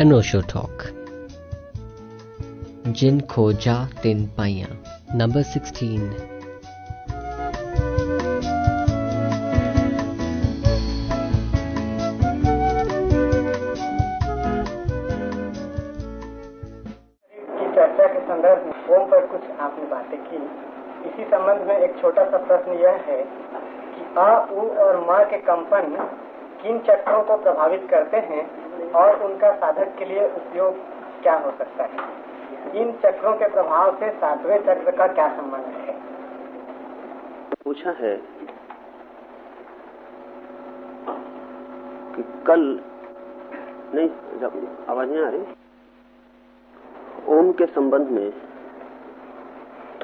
अनोशो talk जिन खोजा तिन पाइया। Number sixteen चर्चा के संदर्भ पर कुछ आपने बातें की। इसी संबंध में एक छोटा सा प्रश्न यह है कि अ उ और म के कंपन किन चक्रों को प्रभावित करते हैं और उनका साधक के लिए उपयोग क्या हो सकता है? इन चक्रों के प्रभाव से सातवें चक्र का क्या संबंध है? पूछा है कि कल, नहीं, जब आवाज़ नहीं आ रही, ओम के संबंध में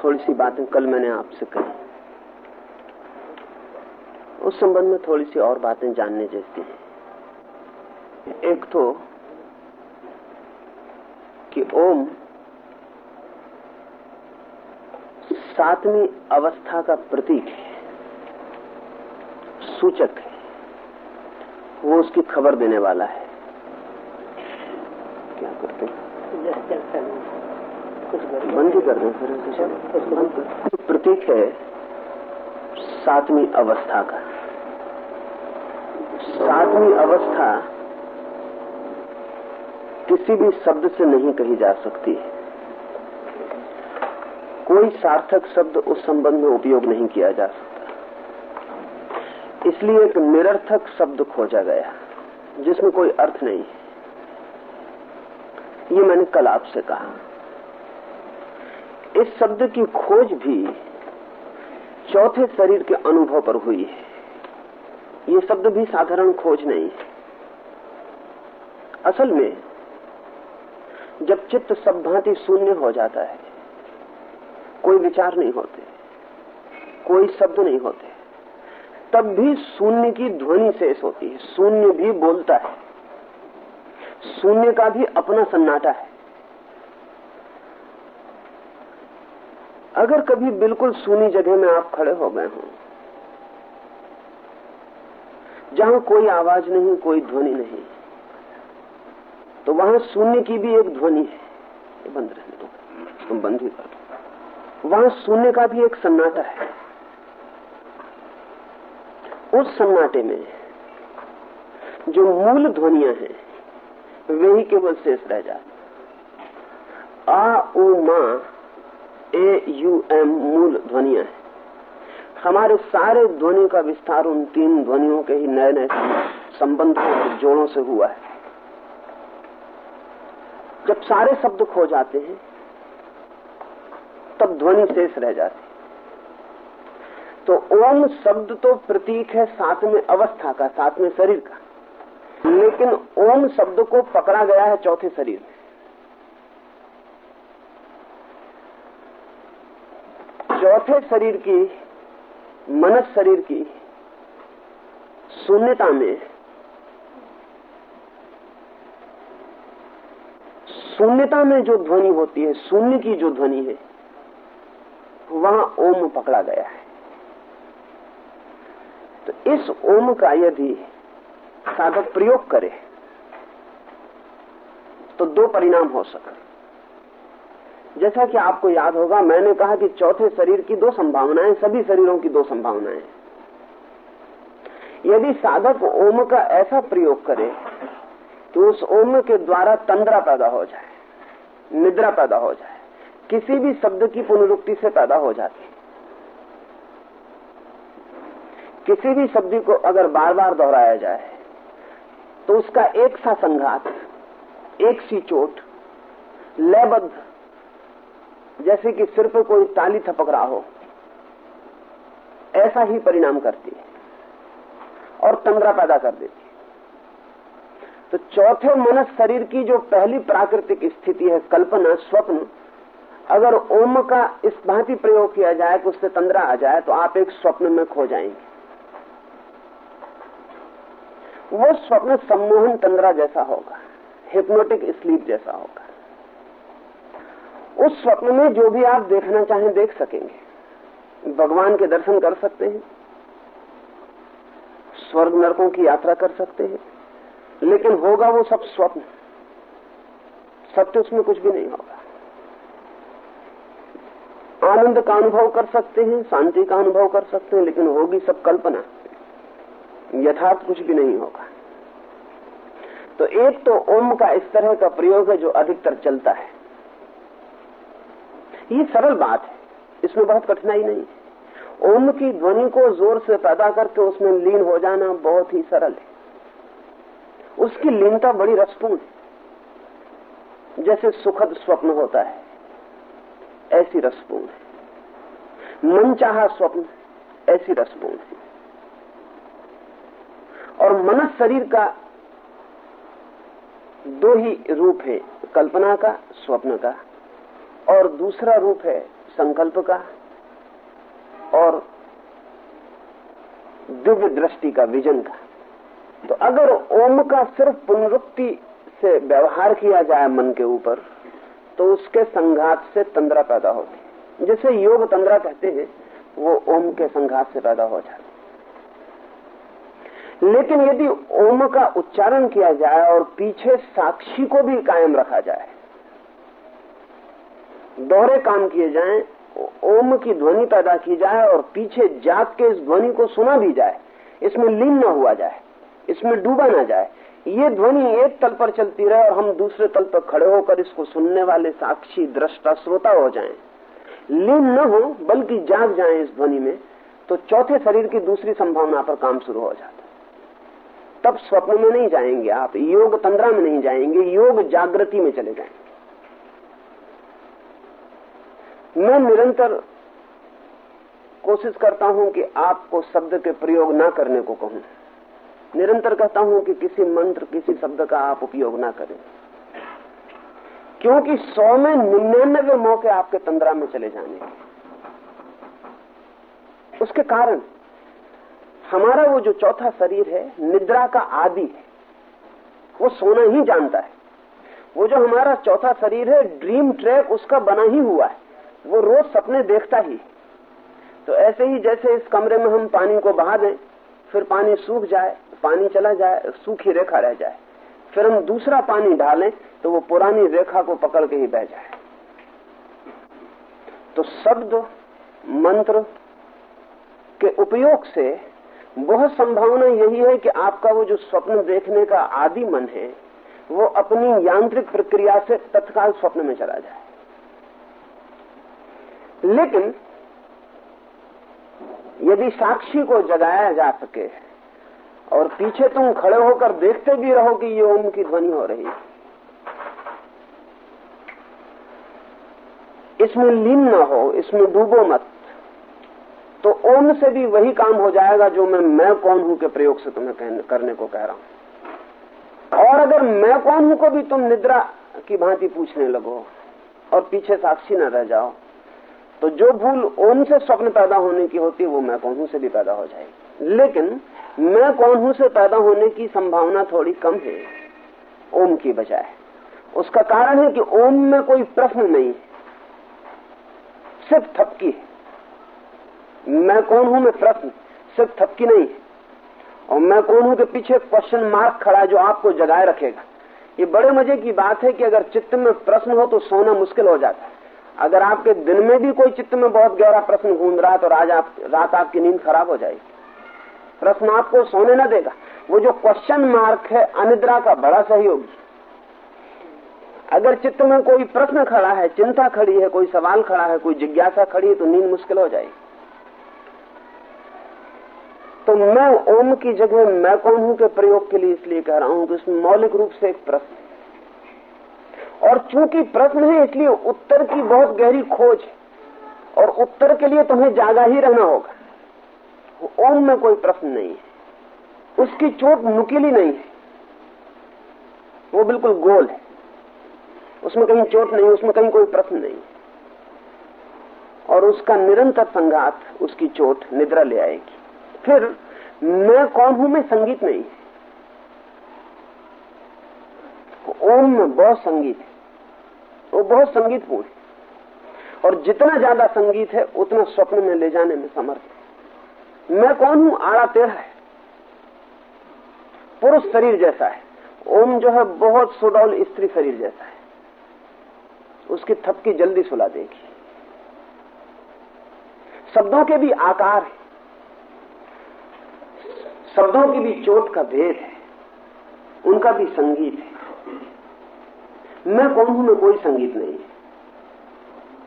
थोड़ी सी बातें कल मैंने आपसे कही। उस संबंध में थोड़ी सी और बातें जानने जैसी हैं। एक तो कि ओम सातवीं अवस्था का प्रतीक है, सूचक है, वो उसकी खबर देने वाला है। क्या करते बंद कर दें फिर प्रतीक है, सातवीं अवस्था का। सातवीं अवस्था किसी भी शब्द से नहीं कही जा सकती है। कोई सार्थक शब्द उस संबंध में उपयोग नहीं किया जा सकता। इसलिए एक निरर्थक शब्द खोजा गया, जिसमें कोई अर्थ नहीं है। ये मैंने कल आपसे कहा। इस शब्द की खोज भी चौथे शरीर के अनुभव पर हुई है। ये शब्द भी साधारण खोज नहीं है। असल में जब चित्त सब भांति शून्य हो जाता है, कोई विचार नहीं होते, कोई शब्द नहीं होते, तब भी शून्य की ध्वनि शेष होती है, शून्य भी बोलता है, शून्य का भी अपना सन्नाटा है। अगर कभी बिल्कुल सूनी जगह में आप खड़े हो गए हों, जहाँ कोई आवाज़ नहीं, कोई ध्वनि नहीं तो वहाँ शून्य की भी एक ध्वनि है। बंद रहने दो। तुम बंद ही कर दो वहाँ शून्य का भी एक सन्नाटा है। उस सन्नाटे में जो मूल ध्वनिया हैं, वे ही केवल शेष रह जाते आ, उ, मा, ए, यू, एम मूल ध्वनिया है। हमारे सारे ध्वनि का विस्तार उन तीन ध्वनियों के ही नए नए संबंधों और जोड़ों से हुआ है। जब सारे शब्द खो जाते हैं, तब ध्वनि शेष रह जाती तो ओम शब्द तो प्रतीक है सातवें अवस्था का सातवें शरीर का। लेकिन ओम शब्द को पकड़ा गया है चौथे शरीर में। चौथे शरीर की, मनस शरीर की शून्यता में शून्यता में जो ध्वनि होती है, शून्य की जो ध्वनि है, वहाँ ओम पकड़ा गया है। तो इस ओम का यदि साधक प्रयोग करे तो दो परिणाम हो सकते जैसा कि आपको याद होगा, मैंने कहा कि चौथे शरीर की दो संभावनाएँ, सभी शरीरों की दो संभावनाएँ यदि साधक ओम का ऐसा प्रयोग करे कि उस ओम के द्वारा तंद्रा पैदा हो जाए। निद्रा पैदा हो जाए। किसी भी शब्द की पुनरुक्ति से पैदा हो जाती है। किसी भी शब्द को अगर बार बार दोहराया जाए तो उसका एक सा संघात, एक सी चोट, लयबद्ध, जैसे कि सिर पर कोई ताली थपक रहा हो, ऐसा ही परिणाम करती है और तंद्रा पैदा कर देती तो चौथे मनस शरीर की जो पहली प्राकृतिक स्थिति है, कल्पना, स्वप्न, अगर ओम का इस भांति प्रयोग किया जाए कि उससे तंद्रा आ जाए तो आप एक स्वप्न में खो जाएँगे। वो स्वप्न सम्मोहन तंद्रा जैसा होगा हिप्नोटिक स्लीप जैसा होगा। उस स्वप्न में जो भी आप देखना चाहें, देख सकेंगे। भगवान के दर्शन कर सकते हैं। स्वर्ग नरकों की यात्रा कर सकते हैं। लेकिन होगा वो सब स्वप्न। सत्य उसमें कुछ भी नहीं होगा। आनंद का अनुभव कर सकते हैं, शांति का अनुभव कर सकते हैं, लेकिन होगी सब कल्पना। यथार्थ कुछ भी नहीं होगा। तो एक तो ओम का इस तरह का प्रयोग है जो अधिकतर चलता है। ये सरल बात है। इसमें बहुत कठिनाई नहीं है। ओम की ध्वनि को ज़ोर से पैदा करके उसमें लीन हो जाना बहुत ही सरल है। उसकी लीनता बड़ी रसपूर्ण है। जैसे सुखद स्वप्न होता है, ऐसी रसपूर्ण है। मनचाहा स्वप्न ऐसी रसपूर्ण है। और मनस शरीर का दो ही रूप है, कल्पना का, स्वप्न का, और दूसरा रूप है, संकल्प का, और दिव्य दृष्टि का, विजन का। तो अगर ओम का सिर्फ़ पुनरुक्ति से व्यवहार किया जाए मन के ऊपर तो उसके संघात से तंद्रा पैदा होती जैसे योग तंद्रा कहते हैं वो ओम के संघात से पैदा हो जाती लेकिन यदि ओम का उच्चारण किया जाए और पीछे साक्षी को भी कायम रखा जाए दोहरे काम किए जाएँ, ओम की ध्वनि पैदा की जाए और पीछे जाग के इस ध्वनि को सुना भी जाए इसमें लीन न हुआ जाए इसमें डूबा ना जाए। ये ध्वनि एक तल पर चलती रहे और हम दूसरे तल पर खड़े होकर इसको सुनने वाले साक्षी दृष्टा श्रोता हो जाएँ, लीन न हो बल्कि जाग जाएँ इस ध्वनि में तो चौथे शरीर की दूसरी संभावना पर काम शुरू हो जाता तब स्वप्न में नहीं जाएँगे आप योग तंद्रा में नहीं जाएँगे योग जागृति में चले जाएँगे। मैं निरंतर कोशिश करता हूँ कि आपको शब्द के प्रयोग ना करने को कहूँ। निरंतर कहता हूँ कि किसी मंत्र, किसी शब्द का आप उपयोग ना करें। क्योंकि सौ में निन्यानबे मौके आपके तंद्रा में चले जाने। उसके कारण, हमारा वो जो चौथा शरीर है, निद्रा का आदि है, वो सोना ही जानता है। वो जो हमारा चौथा शरीर है ड्रीम ट्रैक उसका बना ही हुआ है। वो रोज सपने देखता ही। तो ऐसे ही जैसे इस कमरे में हम पानी को बहा दें फिर पानी सूख जाए, पानी चला जाए, सूखी रेखा रह जाए। फिर हम दूसरा पानी डालें तो वो पुरानी रेखा को पकड़ के ही बह जाए। तो शब्द, मंत्र के उपयोग से बहुत संभावना यही है कि आपका वो जो स्वप्न देखने का आदि मन है, वो अपनी यांत्रिक प्रक्रिया से तत्काल स्वप्न में चला जाए। लेकिन यदि साक्षी को जगाया जा सके और पीछे तुम खड़े होकर देखते भी रहो कि ये ओम की ध्वनि हो रही है। इसमें लीन न हो, इसमें डूबो मत। तो ओम से भी वही काम हो जाएगा जो मैं मैं कौन हूँ के प्रयोग से तुम्हें करने को कह रहा हूँ। और अगर मैं कौन हूँ को भी तुम निद्रा की भांति पूछने लगो और पीछे साक्षी न रह जाओ तो जो भूल ओम से स्वप्न पैदा होने की होती है, वो मैं कौन हूँ से भी पैदा हो जाएगी। लेकिन मैं कौन हूँ से पैदा होने की संभावना थोड़ी कम है, ओम की बजाय। उसका कारण है कि ओम में कोई प्रश्न नहीं सिर्फ़ थपकी है। मैं कौन हूँ में प्रश्न, सिर्फ़ थपकी नहीं है। और मैं कौन हूँ के पीछे क्वेश्चन मार्क खड़ा है जो आपको जगाए रखेगा। ये बड़े मज़े की बात है कि अगर चित्त में प्रश्न हो तो सोना मुश्किल हो जाता है। अगर आपके दिन में भी कोई चित्त में बहुत गहरा प्रश्न गूंज रहा है तो आज आप, रात आपकी नींद खराब हो जाएगी। प्रश्न आपको सोने न देगा। वो जो क्वेश्चन मार्क है, अनिद्रा का बड़ा सहयोगी अगर चित्त में कोई प्रश्न खड़ा है, चिंता खड़ी है, कोई सवाल खड़ा है, कोई जिज्ञासा खड़ी है तो नींद मुश्किल हो जाएगी। तो मैं ओम की जगह, मैं कौन हूँ के प्रयोग के लिए इसलिए कह रहा हूँ कि इसमें मौलिक रूप से एक प्रश्न और चूँकि प्रश्न है, इसलिए उत्तर की बहुत गहरी खोज है। और उत्तर के लिए तुम्हें जागा ही रहना होगा। ओम में कोई प्रश्न नहीं है। उसकी चोट नुकीली नहीं है। वो बिल्कुल गोल है। उसमें कहीं चोट नहीं, उसमें कहीं कोई प्रश्न नहीं और उसका निरंतर संघात, उसकी चोट निद्रा ले आएगी। फिर मैं कौन हूँ? मैं संगीत नहीं ओम में बहुत संगीत है। वो बहुत संगीतपूर्ण है। और जितना ज़्यादा संगीत है, उतना स्वप्न में ले जाने में समर्थ है। मैं कौन हूँ? आड़ा तेरा है। पुरुष शरीर जैसा है। ओम जो है, बहुत सुडौल स्त्री शरीर जैसा है। उसकी थपकी जल्दी सुला देगी। शब्दों के भी आकार है। शब्दों की भी चोट का भेद है। उनका भी संगीत है। मैं कौन हूँ? मैं कोई संगीत नहीं।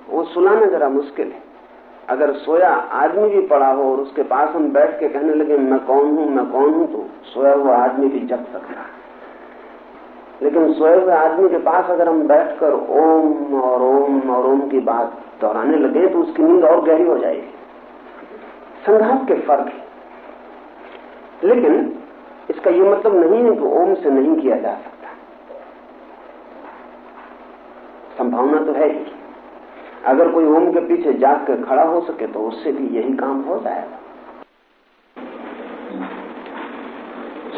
वो सुनाना जरा मुश्किल है। अगर सोया आदमी भी पड़ा हो और उसके पास हम बैठ के कहने लगे, मैं कौन हूँ? मैं कौन हूँ? तो सोया हुआ आदमी भी जग सकता है। लेकिन सोए हुए आदमी के पास अगर हम बैठकर ओम और ओम और ओम की बात दोहराने लगे तो उसकी नींद और गहरी हो जाएगी। संघात के फ़र्क है। लेकिन इसका यह मतलब नहीं है कि ओम से नहीं किया जा सकता। संभावना तो है ही। अगर कोई ओम के पीछे जाग कर खड़ा हो सके तो उससे भी यही काम हो जाएगा।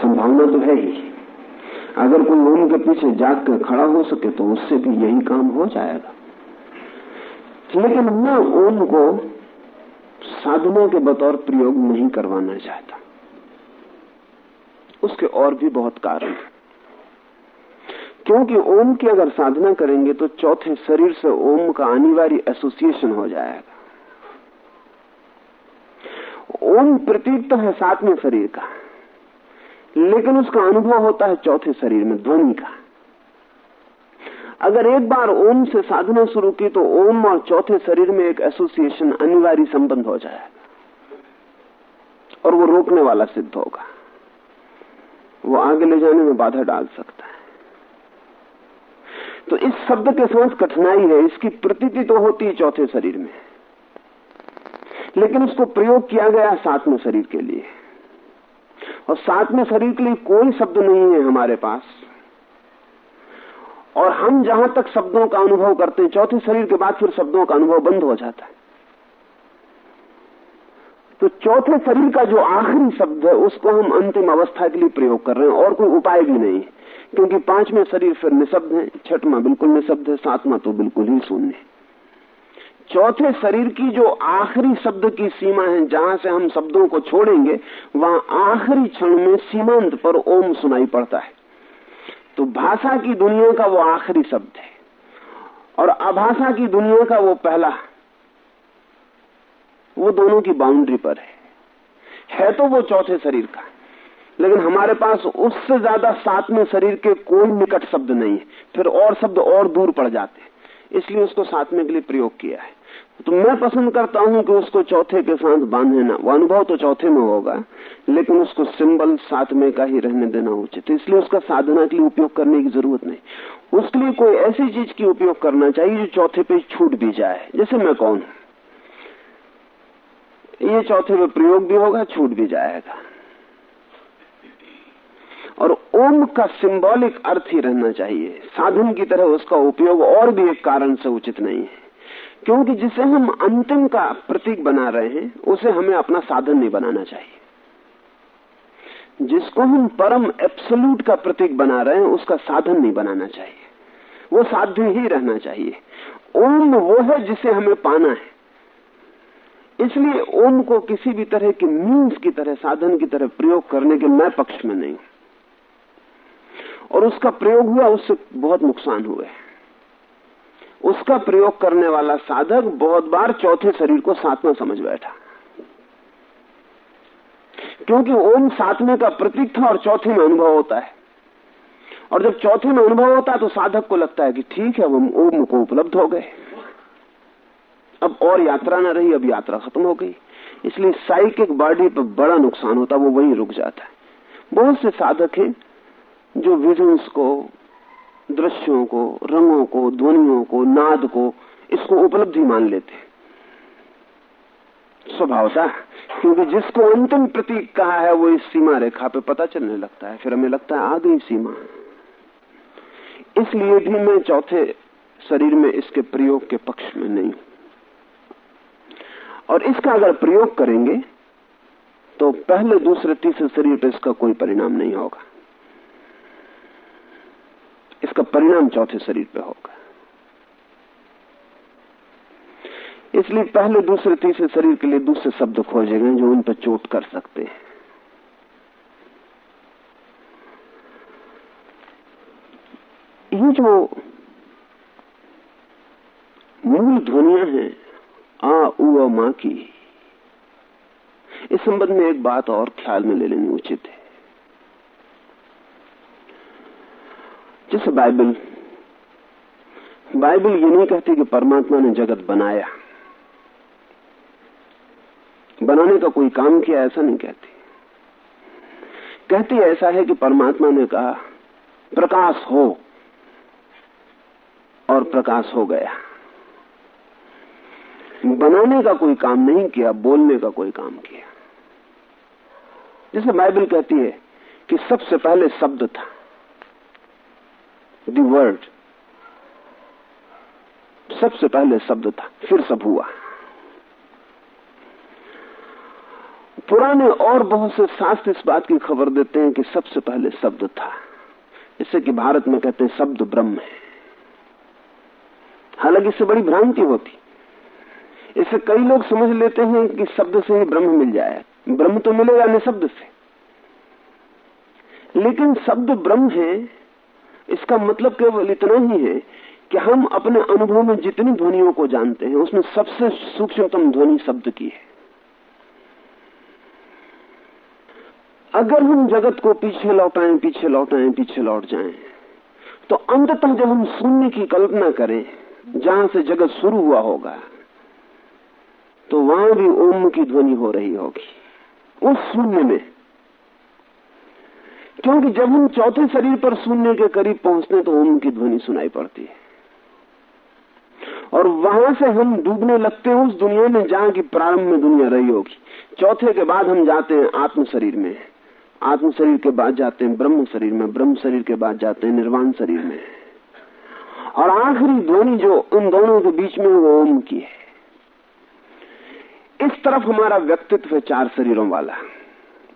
संभावना तो है ही। अगर कोई ओम के पीछे जाग कर खड़ा हो सके तो उससे भी यही काम हो जाएगा। लेकिन मैं ओम को साधना के बतौर प्रयोग नहीं करवाना चाहता। उसके और भी बहुत कारण क्योंकि ओम की अगर साधना करेंगे तो चौथे शरीर से ओम का अनिवार्य एसोसिएशन हो जाएगा। ओम प्रतीक तो है सातवें शरीर का, लेकिन उसका अनुभव होता है चौथे शरीर में, ध्वनि का। अगर एक बार ओम से साधना शुरू की तो ओम और चौथे शरीर में एक एसोसिएशन अनिवार्य संबंध हो जाएगा और वो रोकने वाला सिद्ध होगा। वो आगे ले जाने में बाधा डाल सकता है। तो इस शब्द के साथ कठिनाई है, इसकी प्रतीति तो होती है चौथे शरीर में। लेकिन उसको प्रयोग किया गया सातवें शरीर के लिए। और सातवें शरीर के लिए कोई शब्द नहीं है हमारे पास। और हम जहाँ तक शब्दों का अनुभव करते हैं, चौथे शरीर के बाद फिर शब्दों का अनुभव बंद हो जाता है। तो चौथे शरीर का जो आखिरी शब्द है, उसको हम अंतिम अवस्था के लिए प्रयोग कर रहे हैं, और कोई उपाय भी नहीं क्योंकि पाँचवें शरीर फिर निशब्द है, छठवा बिल्कुल निशब्द है, सातवां तो बिल्कुल ही शून्य है। चौथे शरीर की जो आखिरी शब्द की सीमा है, जहाँ से हम शब्दों को छोड़ेंगे, वहाँ आखिरी क्षण में सीमांत पर ओम सुनाई पड़ता है। तो भाषा की दुनिया का वो आखिरी शब्द है, और अभाषा की दुनिया का वो पहला, वो दोनों की बाउंड्री पर है। है तो वो चौथे शरीर का। लेकिन हमारे पास उससे ज़्यादा सातवें शरीर के कोई निकट शब्द नहीं है। फिर और शब्द और दूर पड़ जाते हैं। इसलिए उसको सातवें के लिए प्रयोग किया है। तो मैं पसंद करता हूँ कि उसको चौथे के साथ बांधे ना। वो अनुभव तो चौथे में होगा, लेकिन उसको सिंबल सातवें का ही रहने देना उचित इसलिए उसका साधना के लिए उपयोग करने की ज़रूरत नहीं। उसके लिए कोई ऐसी चीज़ की उपयोग करना चाहिए जो चौथे पे छूट भी जाए। जैसे मैं कौन ये चौथे पे प्रयोग भी होगा, छूट भी जाएगा। और ओम का सिंबॉलिक अर्थ ही रहना चाहिए। साधन की तरह उसका उपयोग और भी एक कारण से उचित नहीं है। क्योंकि जिसे हम अंतिम का प्रतीक बना रहे हैं, उसे हमें अपना साधन नहीं बनाना चाहिए। जिसको हम परम एब्सोल्यूट का प्रतीक बना रहे हैं, उसका साधन नहीं बनाना चाहिए। वो साध्य ही रहना चाहिए। ओम वो है जिसे हमें पाना है। इसलिए ओम को किसी भी तरह के मीन्स की तरह, साधन की तरह प्रयोग करने के मैं पक्ष में नहीं और उसका प्रयोग हुआ, उससे बहुत नुकसान हुए। उसका प्रयोग करने वाला साधक बहुत बार चौथे शरीर को सातवां समझ बैठा। क्योंकि ओम सातवें का प्रतीक था और चौथे में अनुभव होता है। और जब चौथे में अनुभव होता है तो साधक को लगता है कि ठीक है हम ओम को उपलब्ध हो गए। अब और यात्रा ना रही, अब यात्रा खत्म हो गई। इसलिए साइकिक बॉडी पर बड़ा नुकसान होता, वो वहीं रुक जाता है। बहुत से साधक हैं जो विजन्स को, दृश्यों को, रंगों को, ध्वनियों को, नाद को, इसको उपलब्धि मान लेते स्वभावता क्योंकि जिसको अंतिम प्रतीक कहा है, वो इस सीमा रेखा पे पता चलने लगता है। फिर हमें लगता है आ गई सीमा इसलिए भी मैं चौथे शरीर में इसके प्रयोग के पक्ष में नहीं और इसका अगर प्रयोग करेंगे तो पहले, दूसरे, तीसरे शरीर पर इसका कोई परिणाम नहीं होगा। इसका परिणाम चौथे शरीर पे होगा। इसलिए पहले, दूसरे, तीसरे शरीर के लिए दूसरे शब्द खोजे गए जो उन पर चोट कर सकते हैं। ये जो मूल ध्वनिया है, आ, उ माँ की, इस संबंध में एक बात और ख्याल में ले लेनी उचित है। जैसे बाइबल। बाइबल ये नहीं कहती कि परमात्मा ने जगत बनाया। बनाने का कोई काम किया, ऐसा नहीं कहती। कहती ऐसा है कि परमात्मा ने कहा, प्रकाश हो और प्रकाश हो गया। बनाने का कोई काम नहीं किया, बोलने का कोई काम किया। जैसे बाइबल कहती है कि सबसे पहले शब्द था। दी वर्ड सबसे पहले शब्द था, फिर सब हुआ। पुराने और बहुत से शास्त्र इस बात की खबर देते हैं कि सबसे पहले शब्द था। जैसे कि भारत में कहते हैं, शब्द ब्रह्म है। हालाँकि इससे बड़ी भ्रांति होती। इससे कई लोग समझ लेते हैं कि शब्द से ही ब्रह्म मिल जाए। ब्रह्म तो मिलेगा नहीं शब्द से। लेकिन शब्द ब्रह्म है इसका मतलब केवल इतना ही है कि हम अपने अनुभव में जितनी ध्वनियों को जानते हैं, उसमें सबसे सूक्ष्मतम ध्वनि शब्द की है। अगर हम जगत को पीछे लौटाएँ पीछे लौटाएँ, पीछे लौट जाएँ तो अंततः जब हम शून्य की कल्पना करें, जहाँ से जगत शुरू हुआ होगा तो वहाँ भी ओम की ध्वनि हो रही होगी। उस शून्य में क्योंकि जब हम चौथे शरीर पर शून्य के करीब पहुँचते तो ओम की ध्वनि सुनाई पड़ती है। और वहाँ से हम डूबने लगते हैं, उस दुनिया में जहाँ की प्रारंभ में दुनिया रही होगी। चौथे के बाद हम जाते हैं आत्म शरीर में। आत्म शरीर के बाद जाते हैं ब्रह्म शरीर में, ब्रह्म शरीर के बाद जाते हैं निर्वाण शरीर में। और आखिरी ध्वनि जो उन दोनों के बीच में वो ओम की है। इस तरफ़ हमारा व्यक्तित्व है चार शरीरों वाला,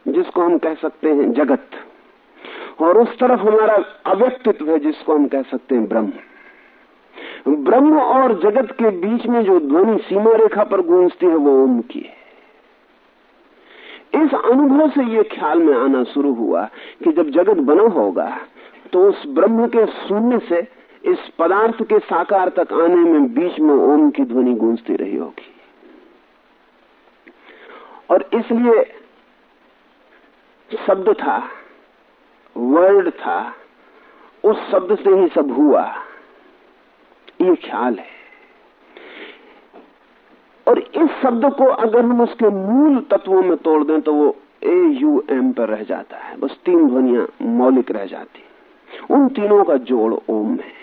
जिसको हम कह सकते हैं जगत। और उस तरफ़ हमारा अव्यक्तित्व है, जिसको हम कह सकते हैं ब्रह्म। ब्रह्म और जगत के बीच में जो ध्वनि सीमा रेखा पर गूंजती है, वो ओम की है। इस अनुभव से ये ख्याल में आना शुरू हुआ कि जब जगत बना होगा तो उस ब्रह्म के शून्य से इस पदार्थ के साकार तक आने में बीच में ओम की ध्वनि गूंजती रही होगी। और इसलिए शब्द था वर्ड था, उस शब्द से ही सब हुआ। ये ख्याल है। और इस शब्द को अगर हम उसके मूल तत्वों में तोड़ दें तो वो ए यू एम पर रह जाता है। बस तीन ध्वनिया मौलिक रह जाती उन तीनों का जोड़ ओम है।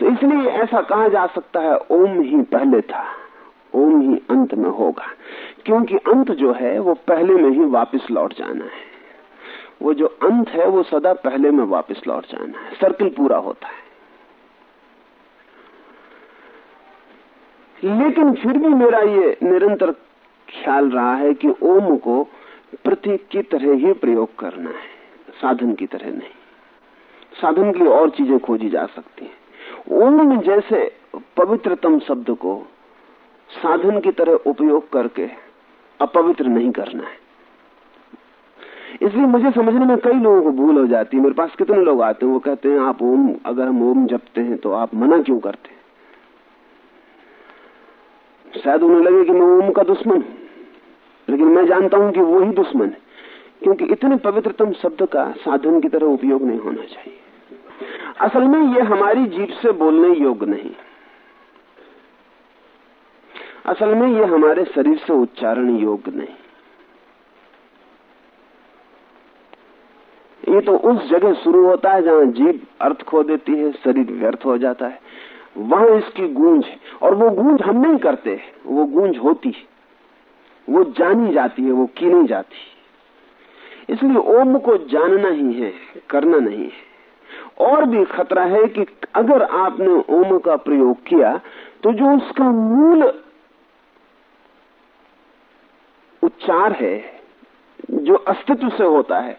तो इसलिए ऐसा कहा जा सकता है, ओम ही पहले था, ओम ही अंत में होगा। क्योंकि अंत जो है, वो पहले में ही वापस लौट जाना है। वो जो अंत है, वो सदा पहले में वापस लौट जाना है। सर्किल पूरा होता है। लेकिन फिर भी मेरा ये निरंतर ख्याल रहा है कि ओम को प्रतीक की तरह ही प्रयोग करना है। साधन की तरह नहीं। साधन के और चीज़ें खोजी जा सकती हैं। ओम जैसे पवित्रतम शब्द को साधन की तरह उपयोग करके अपवित्र नहीं करना है। इसलिए मुझे समझने में कई लोगों को भूल हो जाती है। मेरे पास कितने लोग आते हैं, वो कहते हैं, आप ओम, अगर हम ओम जपते हैं तो आप मना क्यों करते हैं? शायद उन्हें लगे कि मैं ओम का दुश्मन लेकिन मैं जानता हूँ कि वो ही दुश्मन है। क्योंकि इतने पवित्रतम शब्द का साधन की तरह उपयोग नहीं होना चाहिए। असल में ये हमारी जीप से बोलने योग्य नहीं। असल में ये हमारे शरीर से उच्चारण योग्य नहीं। ये तो उस जगह शुरू होता है जहाँ जीव अर्थ खो देती है, शरीर व्यर्थ हो जाता है। वहाँ इसकी गूंज है। और वो गूंज हम नहीं करते वो गूंज होती है। वो जानी जाती है, वो की नहीं जाती इसलिए ओम को जानना ही है, करना नहीं है। और भी खतरा है कि अगर आपने ओम का प्रयोग किया तो जो उसका मूल उच्चार है, जो अस्तित्व से होता है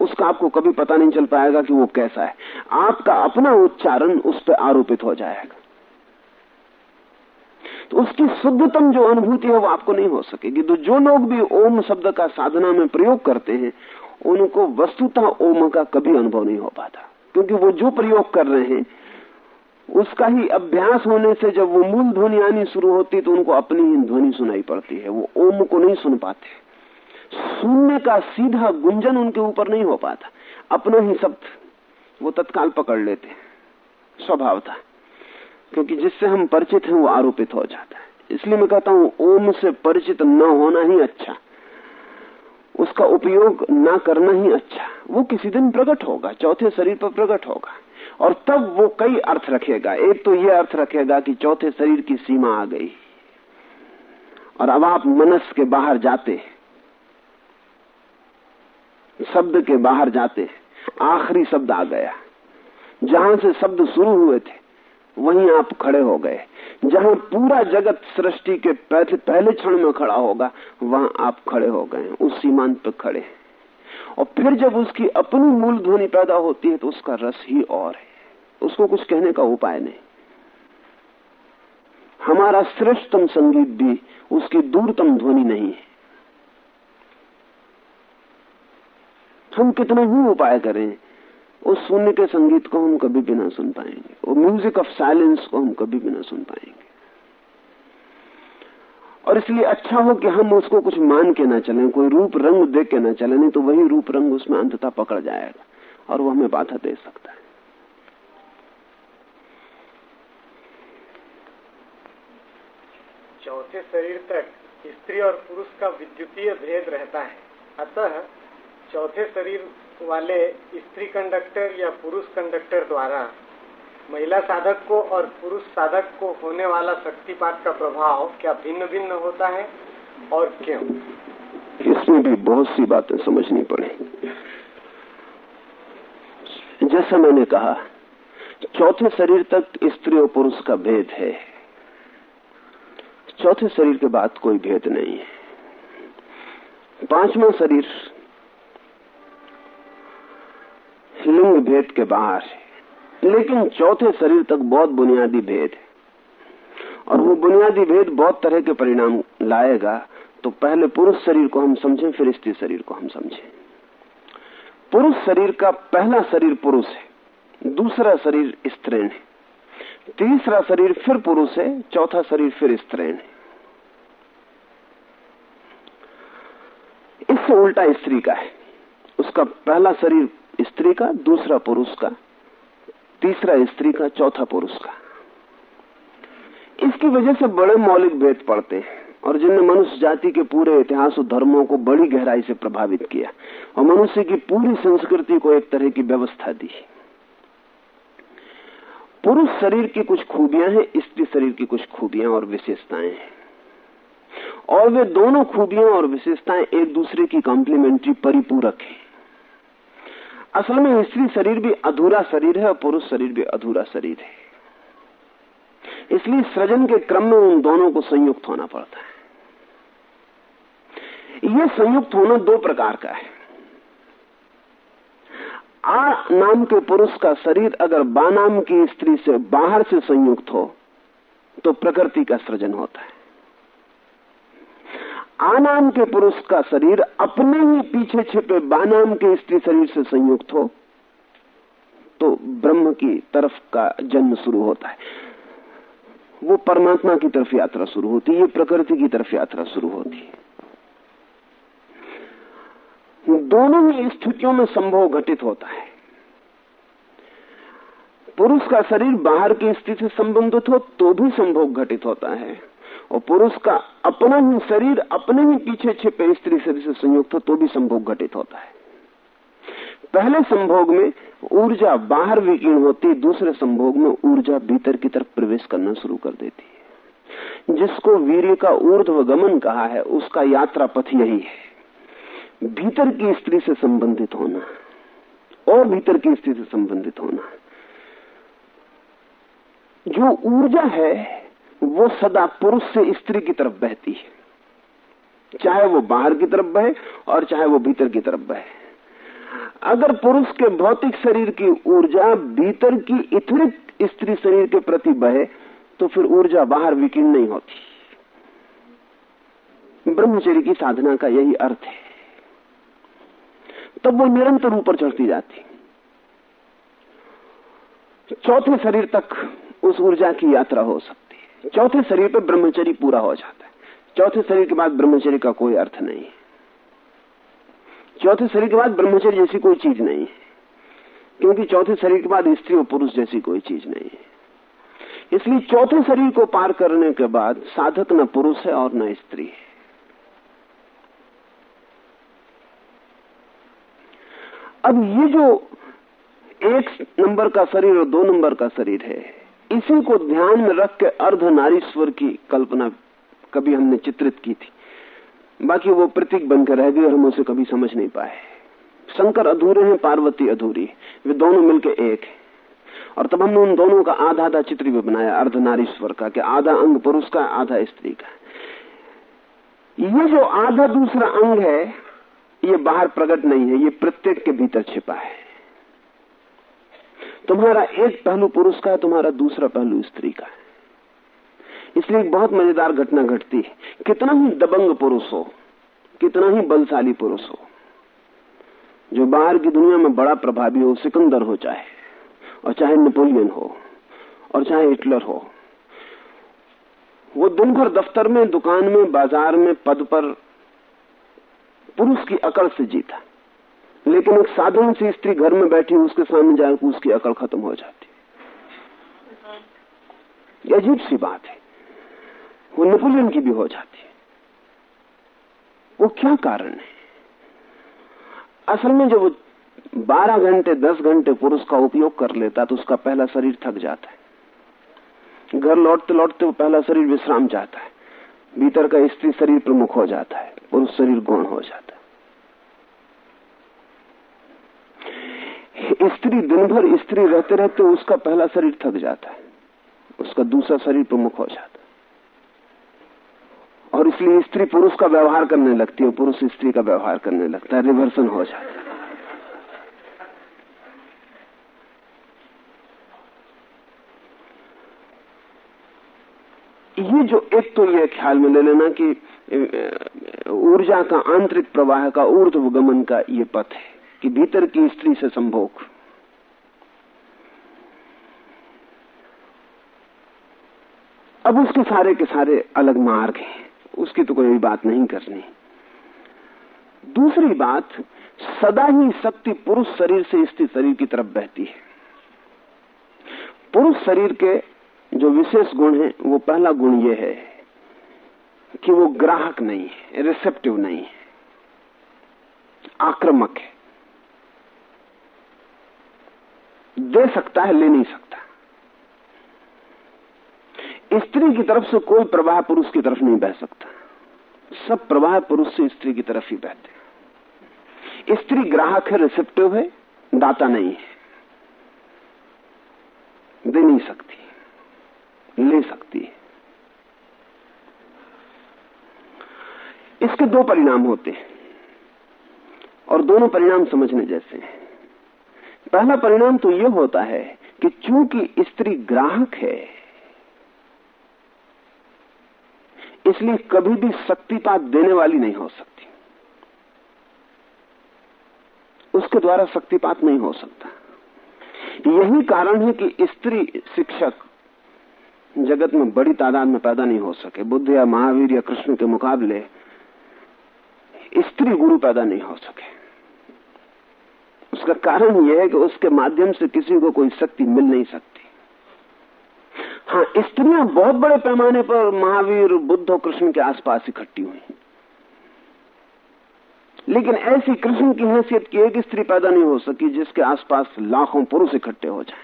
उसका आपको कभी पता नहीं चल पाएगा कि वो कैसा है। आपका अपना उच्चारण उस पर आरोपित हो जाएगा। तो उसकी शुद्धतम जो अनुभूति है वो आपको नहीं हो सकेगी। तो जो लोग भी ओम शब्द का साधना में प्रयोग करते हैं, उनको वस्तुतः ओम का कभी अनुभव नहीं हो पाता। क्योंकि वो जो प्रयोग कर रहे हैं, उसका ही अभ्यास होने से जब वो मूल ध्वनि आनी शुरू होती तो उनको अपनी ही ध्वनि सुनाई पड़ती है। वो ओम को नहीं सुन पाते। शून्य का सीधा गुंजन उनके ऊपर नहीं हो पाता। अपना ही शब्द वो तत्काल पकड़ लेते। स्वभाव था। क्योंकि जिससे हम परिचित हैं, वो आरोपित हो जाता है। इसलिए मैं कहता हूँ, ओम से परिचित न होना ही अच्छा। उसका उपयोग ना करना ही अच्छा। वो किसी दिन प्रकट होगा, चौथे शरीर पर प्रकट होगा। और तब वो कई अर्थ रखेगा। एक तो ये अर्थ रखेगा कि चौथे शरीर की सीमा आ गई। और अब आप मनस के बाहर जाते शब्द के बाहर जाते आखिरी शब्द आ गया। जहाँ से शब्द शुरू हुए थे, वहीं आप खड़े हो गए। जहाँ पूरा जगत सृष्टि के पहले क्षण में खड़ा होगा, वहाँ आप खड़े हो गए। उस सीमांत पर खड़े और फिर जब उसकी अपनी मूल ध्वनि पैदा होती है तो उसका रस ही और है। उसको कुछ कहने का उपाय नहीं। हमारा श्रेष्ठतम संगीत भी उसकी दूरतम ध्वनि नहीं है। हम कितने ही उपाय करें, उस शून्य के संगीत को हम कभी भी ना सुन पाएँगे वो म्यूज़िक ऑफ़ साइलेंस को हम कभी भी ना सुन पाएँगे। और इसलिए अच्छा हो कि हम उसको कुछ मान के ना चलें, कोई रूप रंग देख के ना चले, नहीं तो वही रूप रंग उसमें अंततः पकड़ जाएगा, और वो हमें बाधा दे सकता है। चौथे शरीर तक स्त्री और पुरुष का विद्युतीय भेद रहता है। अतः चौथे शरीर वाले स्त्री कंडक्टर या पुरुष कंडक्टर द्वारा महिला साधक को और पुरुष साधक को होने वाला शक्तिपात का प्रभाव क्या भिन्न भिन्न होता है और क्यों? इसमें भी बहुत सी बातें समझनी पड़े जैसा मैंने कहा, चौथे शरीर तक स्त्री और पुरुष का भेद है। चौथे शरीर के बाद कोई भेद नहीं है। पांचवा शरीर लिंग भेद के बाहर है। लेकिन चौथे शरीर तक बहुत बुनियादी भेद है। और वो बुनियादी भेद बहुत तरह के परिणाम लाएगा तो पहले पुरुष शरीर को हम समझें, फिर स्त्री शरीर को हम समझें। पुरुष शरीर का पहला शरीर पुरुष है, दूसरा शरीर स्त्रीण है। तीसरा शरीर फिर पुरुष है, चौथा शरीर फिर स्त्रीण है। इससे उल्टा स्त्री का है। उसका पहला शरीर स्त्री का, दूसरा पुरुष का, तीसरा स्त्री का, चौथा पुरुष का। इसकी वजह से बड़े मौलिक भेद पड़ते हैं और जिनने मनुष्य जाति के पूरे इतिहास और धर्मों को बड़ी गहराई से प्रभावित किया और मनुष्य की पूरी संस्कृति को एक तरह की व्यवस्था दी। पुरुष शरीर की कुछ खूबियाँ हैं, स्त्री शरीर की कुछ खूबियाँ और विशेषताएँ हैं। और वे दोनों खूबियाँ और विशेषताएँ एक दूसरे की कॉम्प्लीमेंट्री परिपूरक है। असल में स्त्री शरीर भी अधूरा शरीर है और पुरुष शरीर भी अधूरा शरीर है। इसलिए सृजन के क्रम में उन दोनों को संयुक्त होना पड़ता है। यह संयुक्त होना दो प्रकार का है। आ नाम के पुरुष का शरीर अगर बा नाम की स्त्री से बाहर से संयुक्त हो तो प्रकृति का सृजन होता है। आनाम के पुरुष का शरीर अपने ही पीछे छिपे बानाम के स्त्री शरीर से संयुक्त हो तो ब्रह्म की तरफ़ का जन्म शुरू होता है। वो परमात्मा की तरफ़ यात्रा शुरू होती है, ये प्रकृति की तरफ़ यात्रा शुरू होती है। दोनों ही स्थितियों में संभव घटित होता है। पुरुष का शरीर बाहर की स्थिति से संबंधित हो तो भी संभोग घटित होता है। और पुरुष का अपना ही शरीर, अपने ही पीछे छिपे स्त्री शरीर से संयुक्त हो तो भी संभोग घटित होता है। पहले संभोग में ऊर्जा बाहर विकीर्ण होती, दूसरे संभोग में ऊर्जा भीतर की तरफ़ प्रवेश करना शुरू कर देती है। जिसको वीर्य का ऊर्ध्व गमन कहा है, उसका यात्रा पथ यही है। भीतर की स्त्री से संबंधित होना और भीतर की स्त्री से संबंधित होना। जो ऊर्जा है वो सदा पुरुष से स्त्री की तरफ़ बहती है। चाहे वो बाहर की तरफ़ बहे और चाहे वो भीतर की तरफ़ बहे। अगर पुरुष के भौतिक शरीर की ऊर्जा भीतर की इथरिक स्त्री शरीर के प्रति बहे तो फिर ऊर्जा बाहर विकीर्ण नहीं होती। ब्रह्मचर्य की साधना का यही अर्थ है। तब वो निरंतर ऊपर चढ़ती जाती। चौथे शरीर तक उस ऊर्जा की यात्रा हो सकती। चौथे शरीर पर ब्रह्मचर्य पूरा हो जाता है। चौथे शरीर के बाद ब्रह्मचर्य का कोई अर्थ नहीं है। चौथे शरीर के बाद ब्रह्मचर्य जैसी कोई चीज़ नहीं है। क्योंकि चौथे शरीर के बाद स्त्री और पुरुष जैसी कोई चीज़ नहीं है। इसलिए चौथे शरीर को पार करने के बाद साधक न पुरुष है और न स्त्री है। अब ये जो एक नंबर का शरीर और दो नंबर का शरीर है इसी को ध्यान में रख के अर्ध नारीश्वर की कल्पना कभी हमने चित्रित की थी। बाकी वो प्रतीक बनकर रह गए और हम उसे कभी समझ नहीं पाए। शंकर अधूरे हैं, पार्वती अधूरी वे दोनों मिलकर एक है। और तब हमने उन दोनों का आधा आधा चित्र भी बनाया, अर्ध नारीश्वर का, कि आधा अंग पुरुष का, आधा स्त्री का। ये जो आधा दूसरा अंग है, ये बाहर प्रकट नहीं है, ये प्रत्येक के भीतर छिपा है। तुम्हारा एक पहलू पुरुष का है, तुम्हारा दूसरा पहलू स्त्री का है। इसलिए बहुत मज़ेदार घटना घटती है। कितना ही दबंग पुरुष हो, कितना ही बलशाली पुरुष हो, जो बाहर की दुनिया में बड़ा प्रभावी हो, सिकंदर हो चाहे, और चाहे नेपोलियन हो, और चाहे हिटलर हो, वो दिन भर दफ्तर में, दुकान में, बाज़ार में, पद पर पुरुष की अकल से जीता। लेकिन एक साधारण सी स्त्री घर में बैठी उसके सामने जाए उसकी अकड़ खत्म हो जाती। ये अजीब सी बात है। वो नेपोलियन की भी हो जाती है। वो क्या कारण है? असल में जब वो बारह घंटे, दस घंटे पुरुष का उपयोग कर लेता तो उसका पहला शरीर थक जाता है। घर लौटते लौटते वो पहला शरीर विश्राम जाता है। भीतर का स्त्री शरीर प्रमुख हो जाता है पुरुष शरीर गौण हो जाता है। स्त्री दिन भर स्त्री रहते रहते उसका पहला शरीर थक जाता है। उसका दूसरा शरीर प्रमुख हो जाता है। और इसलिए स्त्री पुरुष का व्यवहार करने लगती है पुरुष स्त्री का व्यवहार करने लगता है, रिवर्सन हो जाता है। ये जो एक तो ये ख्याल में ले लेना कि ऊर्जा का, आंतरिक प्रवाह का ऊर्ध्वगमन का ये पथ है। कि भीतर की स्त्री से संभोग। अब उसके सारे के सारे अलग मार्ग हैं। उसकी तो कोई बात नहीं करनी। दूसरी बात, सदा ही शक्ति पुरुष शरीर से स्त्री शरीर की तरफ़ बहती है। पुरुष शरीर के जो विशेष गुण है, वो पहला गुण ये है कि वो ग्राहक नहीं है रिसेप्टिव नहीं है, आक्रमक है। दे सकता है, ले नहीं सकता। स्त्री की तरफ़ से कोई प्रवाह पुरुष की तरफ़ नहीं बह सकता। सब प्रवाह पुरुष से स्त्री की तरफ़ ही बहते स्त्री ग्राहक है रिसेप्टिव है, दाता नहीं है। दे नहीं सकती ले सकती है। इसके दो परिणाम होते हैं और दोनों परिणाम समझने जैसे हैं। पहला परिणाम तो यह होता है कि चूँकि स्त्री ग्राहक है, इसलिए कभी भी शक्तिपात देने वाली नहीं हो सकती। उसके द्वारा शक्तिपात नहीं हो सकता। यही कारण है कि स्त्री शिक्षक जगत में बड़ी तादाद में पैदा नहीं हो सके। बुद्ध या महावीर या कृष्ण के मुकाबले स्त्री गुरु पैदा नहीं हो सके। उसका कारण यह है कि उसके माध्यम से किसी को कोई शक्ति मिल नहीं सकती। हाँ स्त्रियाँ बहुत बड़े पैमाने पर महावीर, बुद्ध और कृष्ण के आसपास इकट्ठी हुई लेकिन ऐसी कृष्ण की हैसियत की एक स्त्री पैदा नहीं हो सकी जिसके आसपास लाखों पुरुष इकट्ठे हो जाएँ।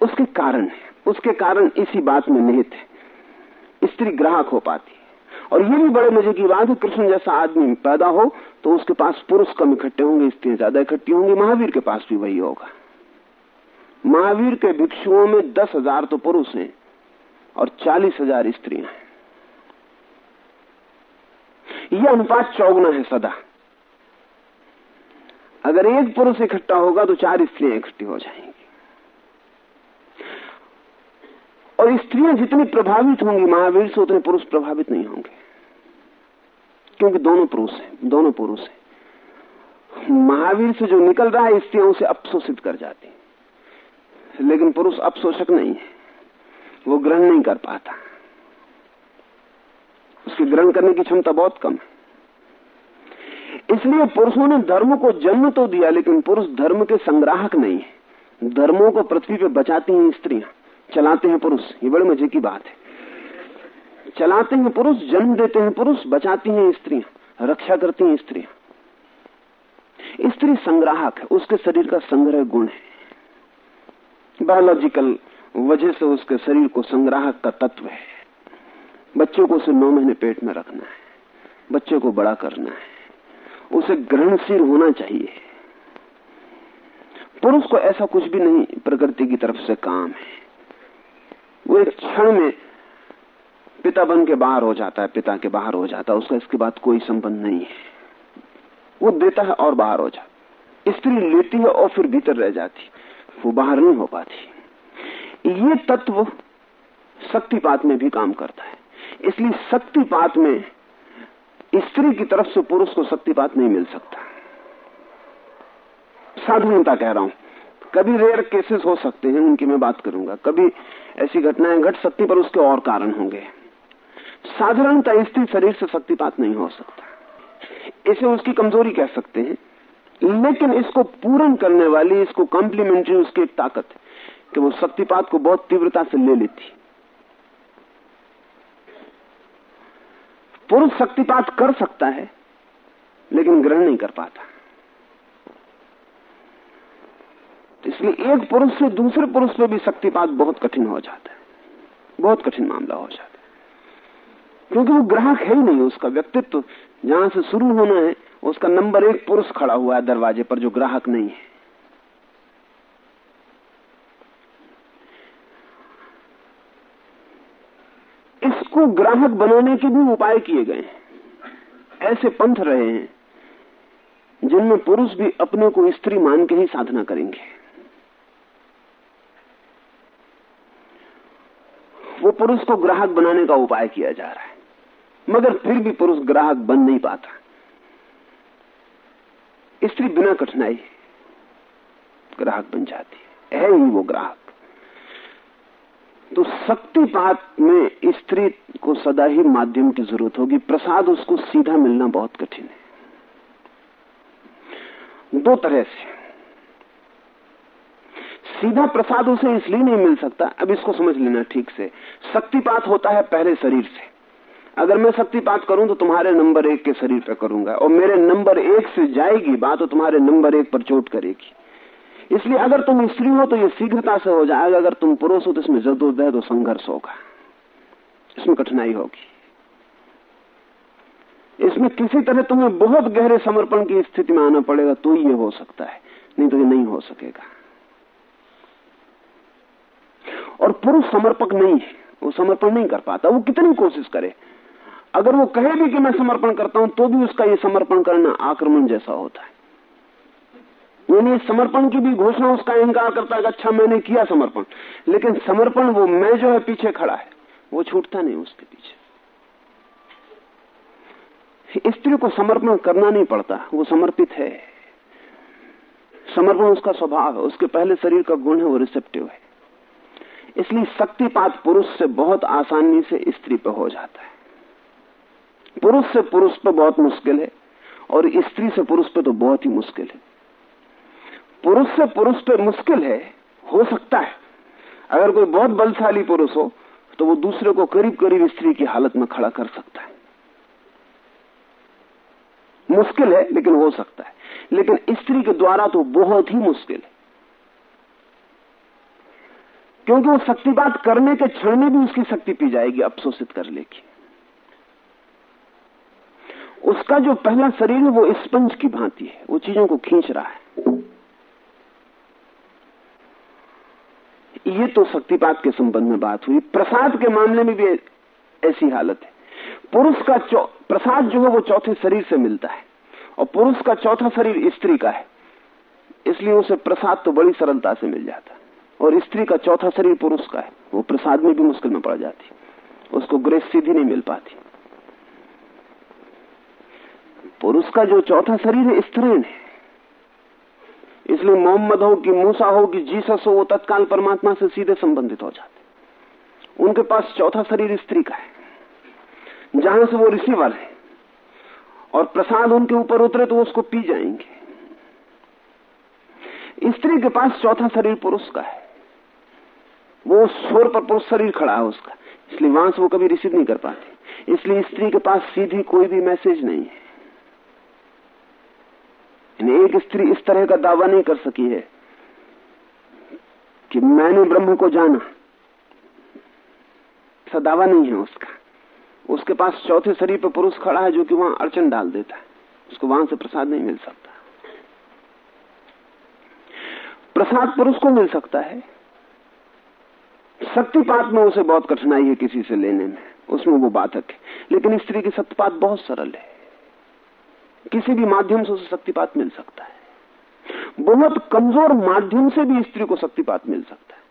उसके कारण है। उसके कारण इसी बात में निहित है। स्त्री ग्राहक हो पाती। और ये भी बड़े मज़े की बात है, कृष्ण जैसा आदमी पैदा हो तो उसके पास पुरुष कम इकट्ठे होंगे स्त्रियाँ ज़्यादा इकट्ठी होंगी। महावीर के पास भी वही होगा। महावीर के भिक्षुओं में दस हज़ार तो पुरुष हैं और चालीस हज़ार स्त्रियाँ हैं। यह अनुपात चौगुना है सदा। अगर एक पुरुष इकट्ठा होगा तो चार स्त्रियाँ इकट्ठी हो जाएँगी। और स्त्रियाँ जितनी प्रभावित होंगी, महावीर से उतने पुरुष प्रभावित नहीं होंगे। क्योंकि दोनों पुरुष हैं, दोनों पुरुष हैं। महावीर से जो निकल रहा है, स्त्रियाँ उसे अपशोषित कर जाती लेकिन पुरुष अपशोषक नहीं है। वो ग्रहण नहीं कर पाता। उसकी ग्रहण करने की क्षमता बहुत कम है। इसलिए पुरुषों ने धर्म को जन्म तो दिया, लेकिन पुरुष धर्म के संग्राहक नहीं है। धर्मों को पृथ्वी पे बचाती हैं स्त्रियाँ। चलाते हैं पुरुष, ये बड़े मज़े की बात है। चलाते हैं पुरुष, जन्म देते हैं पुरुष, बचाती हैं स्त्रियाँ, रक्षा करती हैं स्त्रियाँ। स्त्री संग्राहक है, उसके शरीर का संग्रह गुण है। बायोलॉजिकल वजह से उसके शरीर को संग्राहक का तत्व है। बच्चों को उसे नौ महीने पेट में रखना है, बच्चे को बड़ा करना है। उसे ग्रहणशील होना चाहिए। पुरुष को ऐसा कुछ भी नहीं, प्रकृति की तरफ़ से काम है। वो एक क्षण में पिता बन के बाहर हो जाता है, पिता के बाहर हो जाता है, उसका इसके बाद कोई संबंध नहीं है। वो देता है और बाहर हो जाता स्त्री लेती है और फिर भीतर रह जाती वो बाहर नहीं हो पाती। ये तत्व शक्तिपात में भी काम करता है। इसलिए शक्तिपात में स्त्री की तरफ़ से पुरुष को शक्तिपात नहीं मिल सकता। साधारणता कह रहा हूँ। कभी रेयर केसेस हो सकते हैं, उनकी मैं बात करूँगा। कभी ऐसी घटनाएँ घट सकती, पर उसके और कारण होंगे। साधारणता स्त्री शरीर से शक्तिपात नहीं हो सकता। इसे उसकी कमज़ोरी कह सकते हैं, लेकिन इसको पूर्ण करने वाली, इसको कॉम्प्लीमेंट्री उसकी एक ताकत है कि वो शक्तिपात को बहुत तीव्रता से ले लेती। पुरुष शक्तिपात कर सकता है, लेकिन ग्रहण नहीं कर पाता। इसलिए एक पुरुष से दूसरे पुरुष पे भी शक्तिपात बहुत कठिन हो जाता है। बहुत कठिन मामला हो जाता है। क्योंकि वो ग्राहक है ही नहीं, उसका व्यक्तित्व जहाँ से शुरू होना है, उसका नंबर एक पुरुष खड़ा हुआ है दरवाजे पर जो ग्राहक नहीं है। इसको ग्राहक बनाने के भी उपाय किए गए हैं। ऐसे पंथ रहे हैं जिनमें पुरुष भी अपने को स्त्री मान के ही साधना करेंगे। वो पुरुष को ग्राहक बनाने का उपाय किया जा रहा है। मगर फिर भी पुरुष ग्राहक बन नहीं पाता। स्त्री बिना कठिनाई ग्राहक बन जाती है, है वो ग्राहक। तो शक्तिपात में स्त्री को सदा ही माध्यम की ज़रूरत होगी। प्रसाद उसको सीधा मिलना बहुत कठिन है। दो तरह से सीधा प्रसाद उसे इसलिए नहीं मिल सकता। अब इसको समझ लेना ठीक से। शक्तिपात होता है पहले शरीर से। अगर मैं शक्तिपात करूँ तो तुम्हारे नंबर एक के शरीर पर करूँगा। और मेरे नंबर एक से जाएगी बात तो तुम्हारे नंबर एक पर चोट करेगी। इसलिए अगर तुम स्त्री हो तो ये शीघ्रता से हो जाएगा। अगर तुम पुरुष हो तो इसमें जदोजहद और संघर्ष होगा। इसमें कठिनाई होगी। इसमें किसी तरह तुम्हें बहुत गहरे समर्पण की स्थिति में आना पड़ेगा। तो ये हो सकता है। नहीं तो ये नहीं हो सकेगा। और पुरुष समर्पक नहीं है। वो समर्पण नहीं कर पाता, वो कितनी कोशिश करे। अगर वो कहे भी कि मैं समर्पण करता हूँ तो भी उसका ये समर्पण करना आक्रमण जैसा होता है। यानी समर्पण की भी घोषणा उसका इंकार करता है अच्छा मैंने किया समर्पण। लेकिन समर्पण वो मैं जो है पीछे खड़ा है, वो छूटता नहीं उसके पीछे। स्त्री को समर्पण करना नहीं पड़ता, वो समर्पित है। समर्पण उसका स्वभाव है, उसके पहले शरीर का गुण है, वो रिसेप्टिव है। इसलिए शक्तिपात पुरुष से बहुत आसानी से स्त्री पर हो जाता है। पुरुष से पुरुष पर बहुत मुश्किल है, और स्त्री से पुरुष पर तो बहुत ही मुश्किल है। पुरुष से पुरुष पे मुश्किल है, हो सकता है। अगर कोई बहुत बलशाली पुरुष हो तो वो दूसरे को करीब करीब स्त्री की हालत में खड़ा कर सकता है। मुश्किल है, लेकिन हो सकता है। लेकिन स्त्री के द्वारा तो बहुत ही मुश्किल है। क्योंकि वो शक्तिपात करने के क्षण में भी उसकी शक्ति पी जाएगी, अवशोषित कर लेगी। उसका जो पहला शरीर है, वो स्पंज की भांति है। वो चीज़ों को खींच रहा है। ये तो शक्तिपात के संबंध में बात हुई। प्रसाद के मामले में भी ऐसी हालत है। पुरुष का प्रसाद जो है, वो चौथे शरीर से मिलता है। और पुरुष का चौथा शरीर स्त्री का है। इसलिए उसे प्रसाद तो बड़ी सरलता से मिल जाता। है और स्त्री का चौथा शरीर पुरुष का है। वो प्रसाद में भी मुश्किल में पड़ जाती। उसको ग्रेस सीधी नहीं मिल पाती। पुरुष का जो चौथा शरीर है, स्त्रीण है। इसलिए मोहम्मद हो कि मूसा हो कि जीसस हो, वो तत्काल परमात्मा से सीधे संबंधित हो जाते। उनके पास चौथा शरीर स्त्री का है। जहाँ से वो रिसीवर है। और प्रसाद उनके ऊपर उतरे तो उसको पी जाएँगे। स्त्री के पास चौथा शरीर पुरुष का है। वो शोर पर पुरुष शरीर खड़ा है उसका। इसलिए वहाँ से वो कभी रिसीव नहीं कर पाती। इसलिए स्त्री के पास सीधी कोई भी मैसेज नहीं है। एक स्त्री इस तरह का दावा नहीं कर सकी है कि मैंने ब्रह्म को जाना। ऐसा दावा नहीं है उसका। उसके पास चौथे शरीर पर पुरुष खड़ा है जो कि वहाँ अड़चन डाल देता है। उसको वहाँ से प्रसाद नहीं मिल सकता। प्रसाद पुरुष को मिल सकता है। शक्तिपात में उसे बहुत कठिनाई है किसी से लेने में। उसमें वो बाधक है। लेकिन स्त्री की शक्तिपात बहुत सरल है। किसी भी माध्यम से उसे शक्तिपात मिल सकता है। बहुत कमज़ोर माध्यम से भी स्त्री को शक्तिपात मिल सकता है।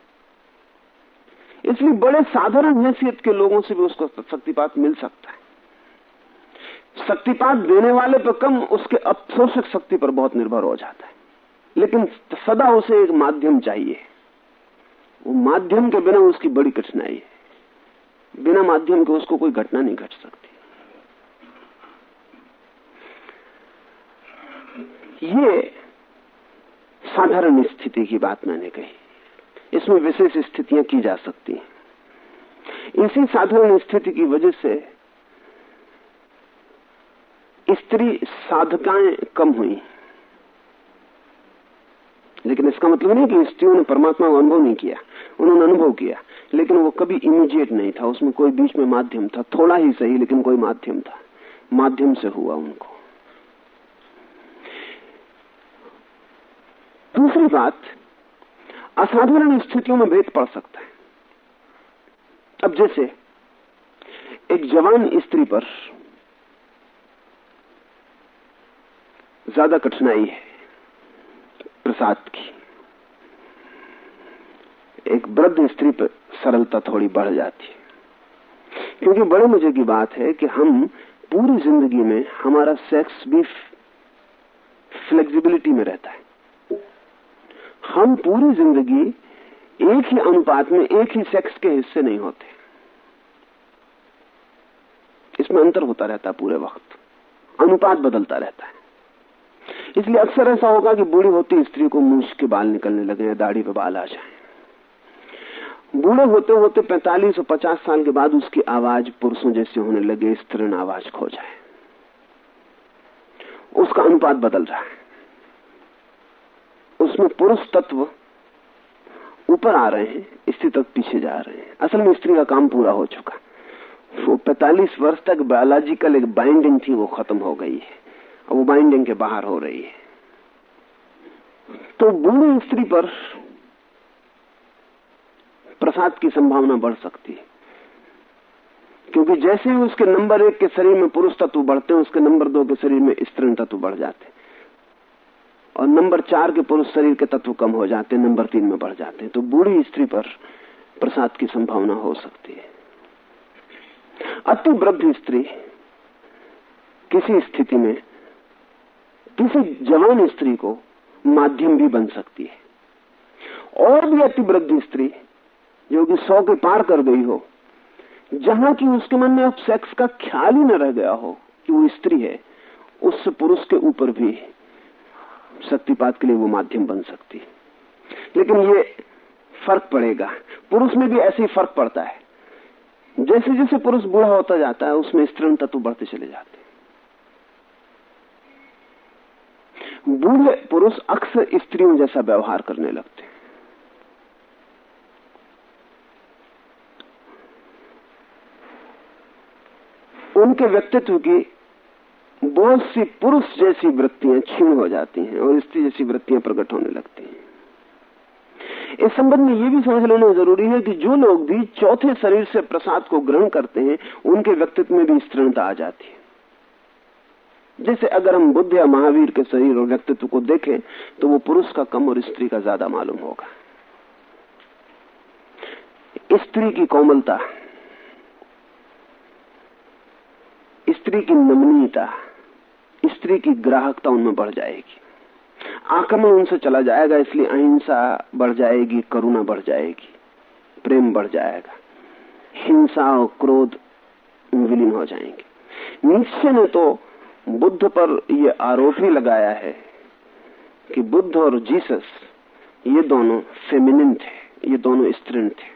इसलिए बड़े साधारण हैसियत के लोगों से भी उसको शक्तिपात मिल सकता है। शक्तिपात देने वाले पर कम उसके अवशोषक शक्ति पर बहुत निर्भर हो जाता है। लेकिन सदा उसे एक माध्यम चाहिए। वो माध्यम के बिना उसकी बड़ी कठिनाई है। बिना माध्यम के उसको कोई घटना नहीं घट सकती। ये साधारण स्थिति की बात मैंने कही। इसमें विशेष स्थितियाँ की जा सकती हैं। इसी साधारण स्थिति की वजह से स्त्री साधकाएँ कम हुई। लेकिन इसका मतलब नहीं कि स्त्रियों ने परमात्मा को अनुभव नहीं किया, उन्होंने अनुभव किया, लेकिन वो कभी इमीडिएट नहीं था। उसमें कोई बीच में माध्यम था, थोड़ा ही सही, लेकिन कोई माध्यम था। माध्यम से हुआ उनको। दूसरी बात, असाधारण स्थितियों में भेद पड़ सकता है। अब जैसे, एक जवान स्त्री पर ज़्यादा कठिनाई है। प्रसाद की। एक वृद्ध स्त्री पर सरलता थोड़ी बढ़ जाती है। क्योंकि बड़े मज़े की बात है कि हम पूरी ज़िंदगी में हमारा सेक्स भी फ्लेक्सिबिलिटी में रहता है। हम पूरी ज़िंदगी एक ही अनुपात में एक ही सेक्स के हिस्से नहीं होते। इसमें अंतर होता रहता है पूरे वक्त। अनुपात बदलता रहता है। इसलिए अक्सर ऐसा होगा कि बूढ़ी होती स्त्री को मूछ के बाल निकलने लगे या दाढ़ी पे बाल आ जाए। बूढ़े होते होते 45 और 50 साल के बाद उसकी आवाज़ पुरुषों जैसे होने लगे, स्त्रीण आवाज़ खो जाए। उसका अनुपात बदल रहा है। उसमें पुरुष तत्व ऊपर आ रहे हैं, स्त्री तक पीछे जा रहे हैं। असल में स्त्री का काम पूरा हो चुका। वो 45 वर्ष तक बायोलॉजिकल एक बाइंडिंग थी, वो खत्म हो गई है। वो बाइंडिंग के बाहर हो रही है। तो बूढ़ी स्त्री पर प्रसाद की संभावना बढ़ सकती है। क्योंकि जैसे ही उसके नंबर एक के शरीर में पुरुष तत्व बढ़ते हैं, उसके नंबर दो के शरीर में स्त्री तत्व बढ़ जाते हैं। और नंबर चार के पुरुष शरीर के तत्व कम हो जाते हैं, नंबर तीन में बढ़ जाते हैं। तो बूढ़ी स्त्री पर प्रसाद की संभावना हो सकती है। अति वृद्ध स्त्री किसी स्थिति में किसी जवान स्त्री को माध्यम भी बन सकती है। और भी अति वृद्ध स्त्री, जो कि सौ के पार कर गई हो, जहाँ की उसके मन में अब सेक्स का ख्याल ही न रह गया हो कि वो स्त्री है, उस पुरुष के ऊपर भी शक्तिपात के लिए वो माध्यम बन सकती है। लेकिन ये फ़र्क पड़ेगा। पुरुष में भी ऐसे ही फ़र्क पड़ता है। जैसे जैसे पुरुष बूढ़ा होता जाता है, उसमें स्त्रीण तत्व बढ़ते चले जाते हैं। बूढ़े पुरुष अक्सर स्त्रियों जैसा व्यवहार करने लगते हैं। उनके व्यक्तित्व की बहुत सी पुरुष जैसी वृत्तियाँ क्षीण हो जाती हैं और स्त्री जैसी वृत्तियाँ प्रकट होने लगती हैं। इस संबंध में यह भी समझ लेना ज़रूरी है कि जो लोग भी चौथे शरीर से प्रसाद को ग्रहण करते हैं, उनके व्यक्तित्व में भी स्त्रीणता आ जाती है। जैसे अगर हम बुद्ध या महावीर के शरीर और व्यक्तित्व को देखें तो वो पुरुष का कम और स्त्री का ज़्यादा मालूम होगा। स्त्री की कोमलता, स्त्री की नमनीयता, स्त्री की ग्राहकता उनमें बढ़ जाएगी। आक्रमण उनसे चला जाएगा, इसलिए अहिंसा बढ़ जाएगी, करुणा बढ़ जाएगी, प्रेम बढ़ जाएगा। हिंसा और क्रोध विलीन हो जाएँगे। निश्चय ने तो बुद्ध पर यह आरोप ही लगाया है कि बुद्ध और जीसस ये दोनों फेमिनिन थे, ये दोनों स्त्रीण थे।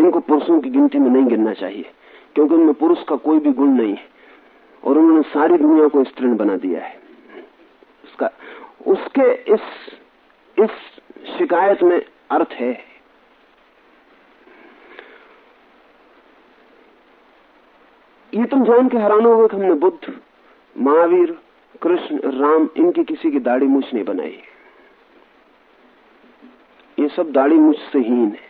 इनको पुरुषों की गिनती में नहीं गिनना चाहिए, क्योंकि उनमें पुरुष का कोई भी गुण नहीं है, और उन्होंने सारी दुनिया को स्त्रीण बना दिया है। उसका, उसके इस इस शिकायत में अर्थ है ये तुम जान के हैरान हो कि हमने बुद्ध, महावीर, कृष्ण, राम, इनकी किसी की दाढ़ी मुछ नहीं बनाई। ये सब दाढ़ी मुझ से हीन है।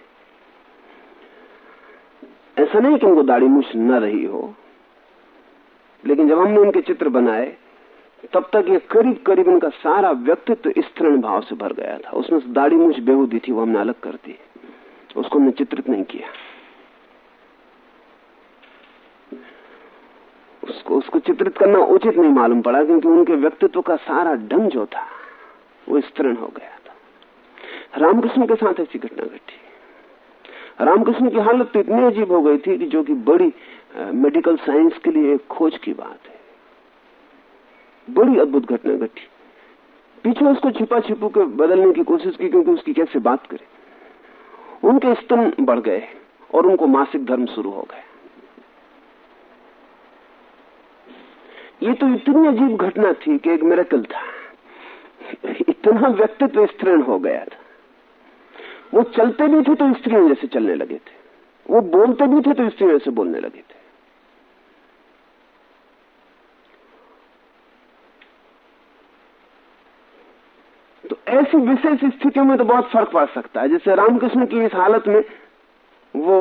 ऐसा नहीं कि उनको दाढ़ी मुछ न रही हो, लेकिन जब हमने उनके चित्र बनाए, तब तक ये करीब करीब इनका सारा व्यक्तित्व स्तृण भाव से भर गया था। उसमें दाढ़ी मुझ बेहूदी थी, वो हमने अलग कर दी। उसको हमने चित्रित नहीं किया। उसको उसको चित्रित करना उचित नहीं मालूम पड़ा, क्योंकि उनके व्यक्तित्व का सारा ढंग जो था, वो स्तृण हो गया था। रामकृष्ण के साथ ऐसी घटना घटी। रामकृष्ण की हालत तो इतनी अजीब हो गई थी कि जो कि बड़ी मेडिकल साइंस के लिए एक खोज की बात है। बड़ी अद्भुत घटना घटी। पीछे उसको छिपा छिपू के बदलने की कोशिश की, क्योंकि उसकी कैसे बात करे। उनके स्तन बढ़ गए और उनको मासिक धर्म शुरू हो गए। ये तो इतनी अजीब घटना थी कि एक मेरेकल था। इतना व्यक्तित्व स्त्रीण हो गया था। वो चलते भी थे तो स्त्रियों जैसे चलने लगे थे। वो बोलते भी थे तो स्त्रियों जैसे बोलने लगे थे। तो ऐसी विशेष स्थितियों में तो बहुत फ़र्क पड़ सकता है। जैसे रामकृष्ण की इस हालत में वो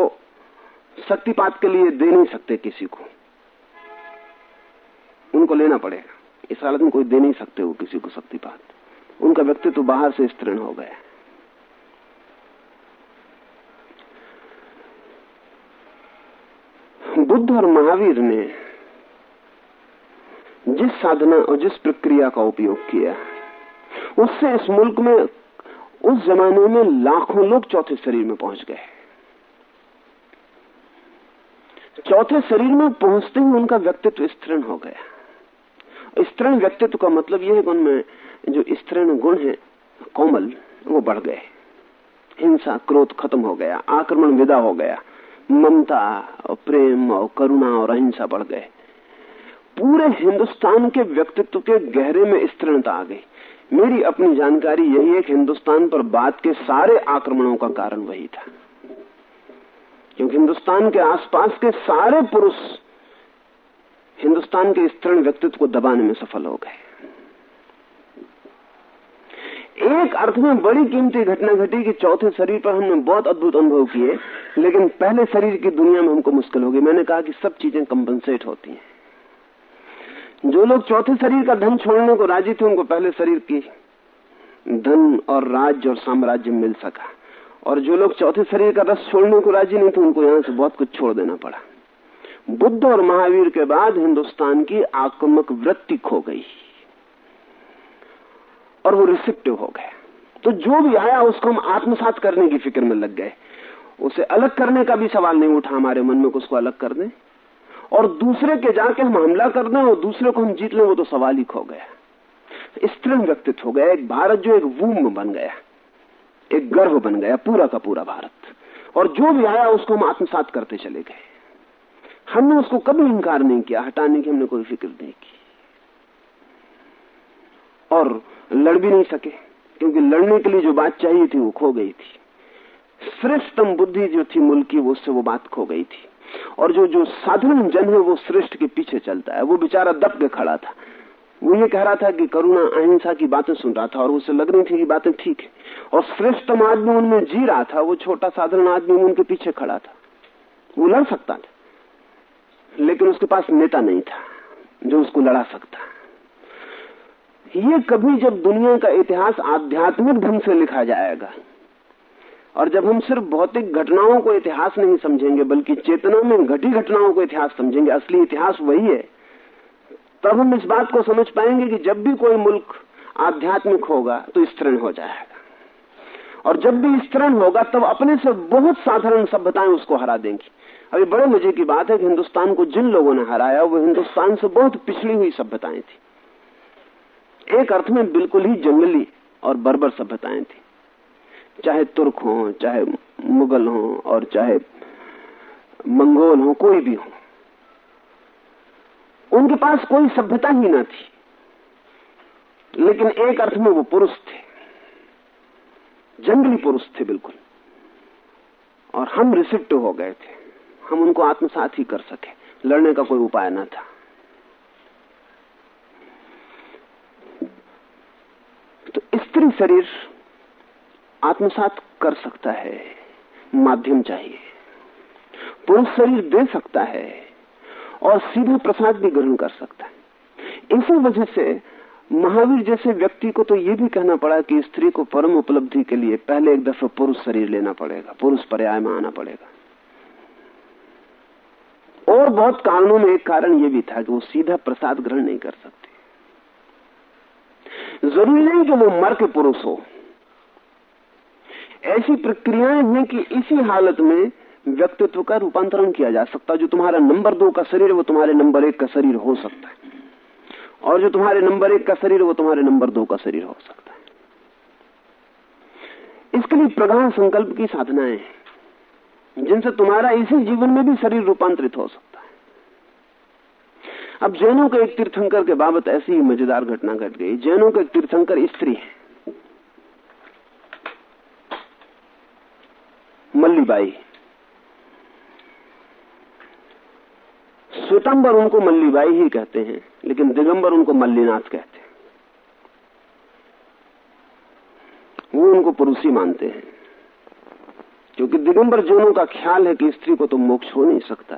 शक्तिपात के लिए दे नहीं सकते किसी को। उनको लेना पड़ेगा। इस हालत में कोई दे नहीं सकते वो किसी को शक्तिपात। उनका व्यक्तित्व बाहर से स्तृण हो गया। बुद्ध और महावीर ने जिस साधना और जिस प्रक्रिया का उपयोग किया, उससे इस मुल्क में उस जमाने में लाखों लोग चौथे शरीर में पहुँच गए। चौथे शरीर में पहुँचते ही उनका व्यक्तित्व स्तृण हो गया। स्तृण व्यक्तित्व का मतलब यह है कि उनमें जो स्तृण गुण है, कोमल, वो बढ़ गए। हिंसा, क्रोध खत्म हो गया, आक्रमण विदा हो गया, ममता और प्रेम और करुणा और अहिंसा बढ़ गए। पूरे हिंदुस्तान के व्यक्तित्व के गहरे में स्तृणता आ गई। मेरी अपनी जानकारी यही है कि हिंदुस्तान पर बाद के सारे आक्रमणों का कारण वही था। क्योंकि हिंदुस्तान के आसपास के सारे पुरुष हिंदुस्तान के स्तृण व्यक्तित्व को दबाने में सफल हो गए। एक अर्थ में बड़ी कीमती घटना घटी कि चौथे शरीर पर हमने बहुत अद्भुत अनुभव किए, लेकिन पहले शरीर की दुनिया में हमको मुश्किल हो गई। मैंने कहा कि सब चीज़ें कंपनसेट होती हैं। जो लोग चौथे शरीर का धन छोड़ने को राज़ी थे, उनको पहले शरीर की धन और राज्य और साम्राज्य मिल सका। और जो लोग चौथे शरीर का रस छोड़ने को राज़ी नहीं थे, उनको यहाँ से बहुत कुछ छोड़ देना पड़ा। बुद्ध और महावीर के बाद हिंदुस्तान की आक्रमक वृत्ति खो गई। और वो रिसिप्टिव हो गए। तो जो भी आया, उसको हम आत्मसात करने की फ़िक्र में लग गए। उसे अलग करने का भी सवाल नहीं उठा हमारे मन में उसको अलग कर दें। और दूसरे के जाके हम हमला कर दें और दूसरे को हम जीत लें, वो तो सवाल ही खो गया। स्त्रीण व्यक्तित्व हो गया। एक भारत जो एक वूम बन गया। एक गर्व बन गया, पूरा का पूरा भारत। और जो भी आया, उसको हम आत्मसात करते चले गए। हमने उसको कभी इंकार नहीं किया, हटाने की हमने कोई फ़िक्र नहीं की। और लड़ भी नहीं सके, क्योंकि लड़ने के लिए जो बात चाहिए थी वो खो गई थी। श्रेष्ठतम बुद्धि जो थी मुल्क की, वो उससे वो बात खो गई थी। और जो जो साधारण जन है, वो श्रेष्ठ के पीछे चलता है। वो बेचारा दब के खड़ा था। वो ये कह रहा था कि करुणा, अहिंसा की बातें सुन रहा था और उसे लग रही थी कि बातें ठीक है। और श्रेष्ठतम आदमी उनमें जी रहा था, वो छोटा साधारण आदमी उनके पीछे खड़ा था। वो लड़ सकता था। लेकिन उसके पास नेता नहीं था, जो उसको लड़ा सकता। ये कभी जब दुनिया का इतिहास आध्यात्मिक ढंग से लिखा जाएगा, और जब हम सिर्फ़ भौतिक घटनाओं को इतिहास नहीं समझेंगे, बल्कि चेतना में घटी घटनाओं को इतिहास समझेंगे, असली इतिहास वही है, तब हम इस बात को समझ पाएँगे कि जब भी कोई मुल्क आध्यात्मिक होगा तो स्तरण हो जाएगा। और जब भी स्तरण होगा, तब अपने से बहुत साधारण सभ्यताएँ उसको हरा देंगी। अभी बड़े मज़े की बात है कि हिंदुस्तान को जिन लोगों ने हराया, वो हिंदुस्तान से बहुत पिछड़ी हुई सभ्यताएँ थी। एक अर्थ में बिल्कुल ही जंगली और बर्बर सभ्यताएँ थी। चाहे तुर्क हो, चाहे मुगल हो, और चाहे मंगोल हो, कोई भी हो, उनके पास कोई सभ्यता ही ना थी। लेकिन एक अर्थ में वो पुरुष थे। जंगली पुरुष थे बिल्कुल। और हम रिसिप्ट हो गए थे। हम उनको आत्मसात ही कर सके। लड़ने का कोई उपाय न था। तो स्त्री शरीर आत्मसात कर सकता है, माध्यम चाहिए। पुरुष शरीर दे सकता है और सीधा प्रसाद भी ग्रहण कर सकता है। इसी वजह से महावीर जैसे व्यक्ति को तो ये भी कहना पड़ा कि स्त्री को परम उपलब्धि के लिए पहले एक दफ़ा पुरुष शरीर लेना पड़ेगा, पुरुष पर्याय में आना पड़ेगा। और बहुत कारणों में एक कारण यह भी था कि वो सीधा प्रसाद ग्रहण नहीं कर सकते। ज़रूरी नहीं कि वो मर के पुरुष हो। ऐसी प्रक्रियाएँ हैं कि इसी हालत में व्यक्तित्व का रूपांतरण किया जा सकता है। जो तुम्हारा नंबर दो का शरीर, वो तुम्हारे नंबर एक का शरीर हो सकता है। और जो तुम्हारे नंबर एक का शरीर, वो तुम्हारे नंबर दो का शरीर हो सकता है। इसके लिए प्रगाढ़ संकल्प की साधनाएँ हैं। जिनसे तुम्हारा इसी जीवन में भी शरीर रूपांतरित हो सकता है। अब जैनों के एक तीर्थंकर के बाबत ऐसी ही मज़ेदार घटना घट गई। जैनों के तीर्थंकर स्त्री है। मल्लीबाई। स्वतंबर उनको मल्लीबाई ही कहते हैं, लेकिन दिगंबर उनको मल्लीनाथ कहते हैं। वो उनको पुरुषी मानते हैं। क्योंकि दिगंबर जोनों का ख्याल है कि स्त्री को तो मोक्ष हो नहीं सकता।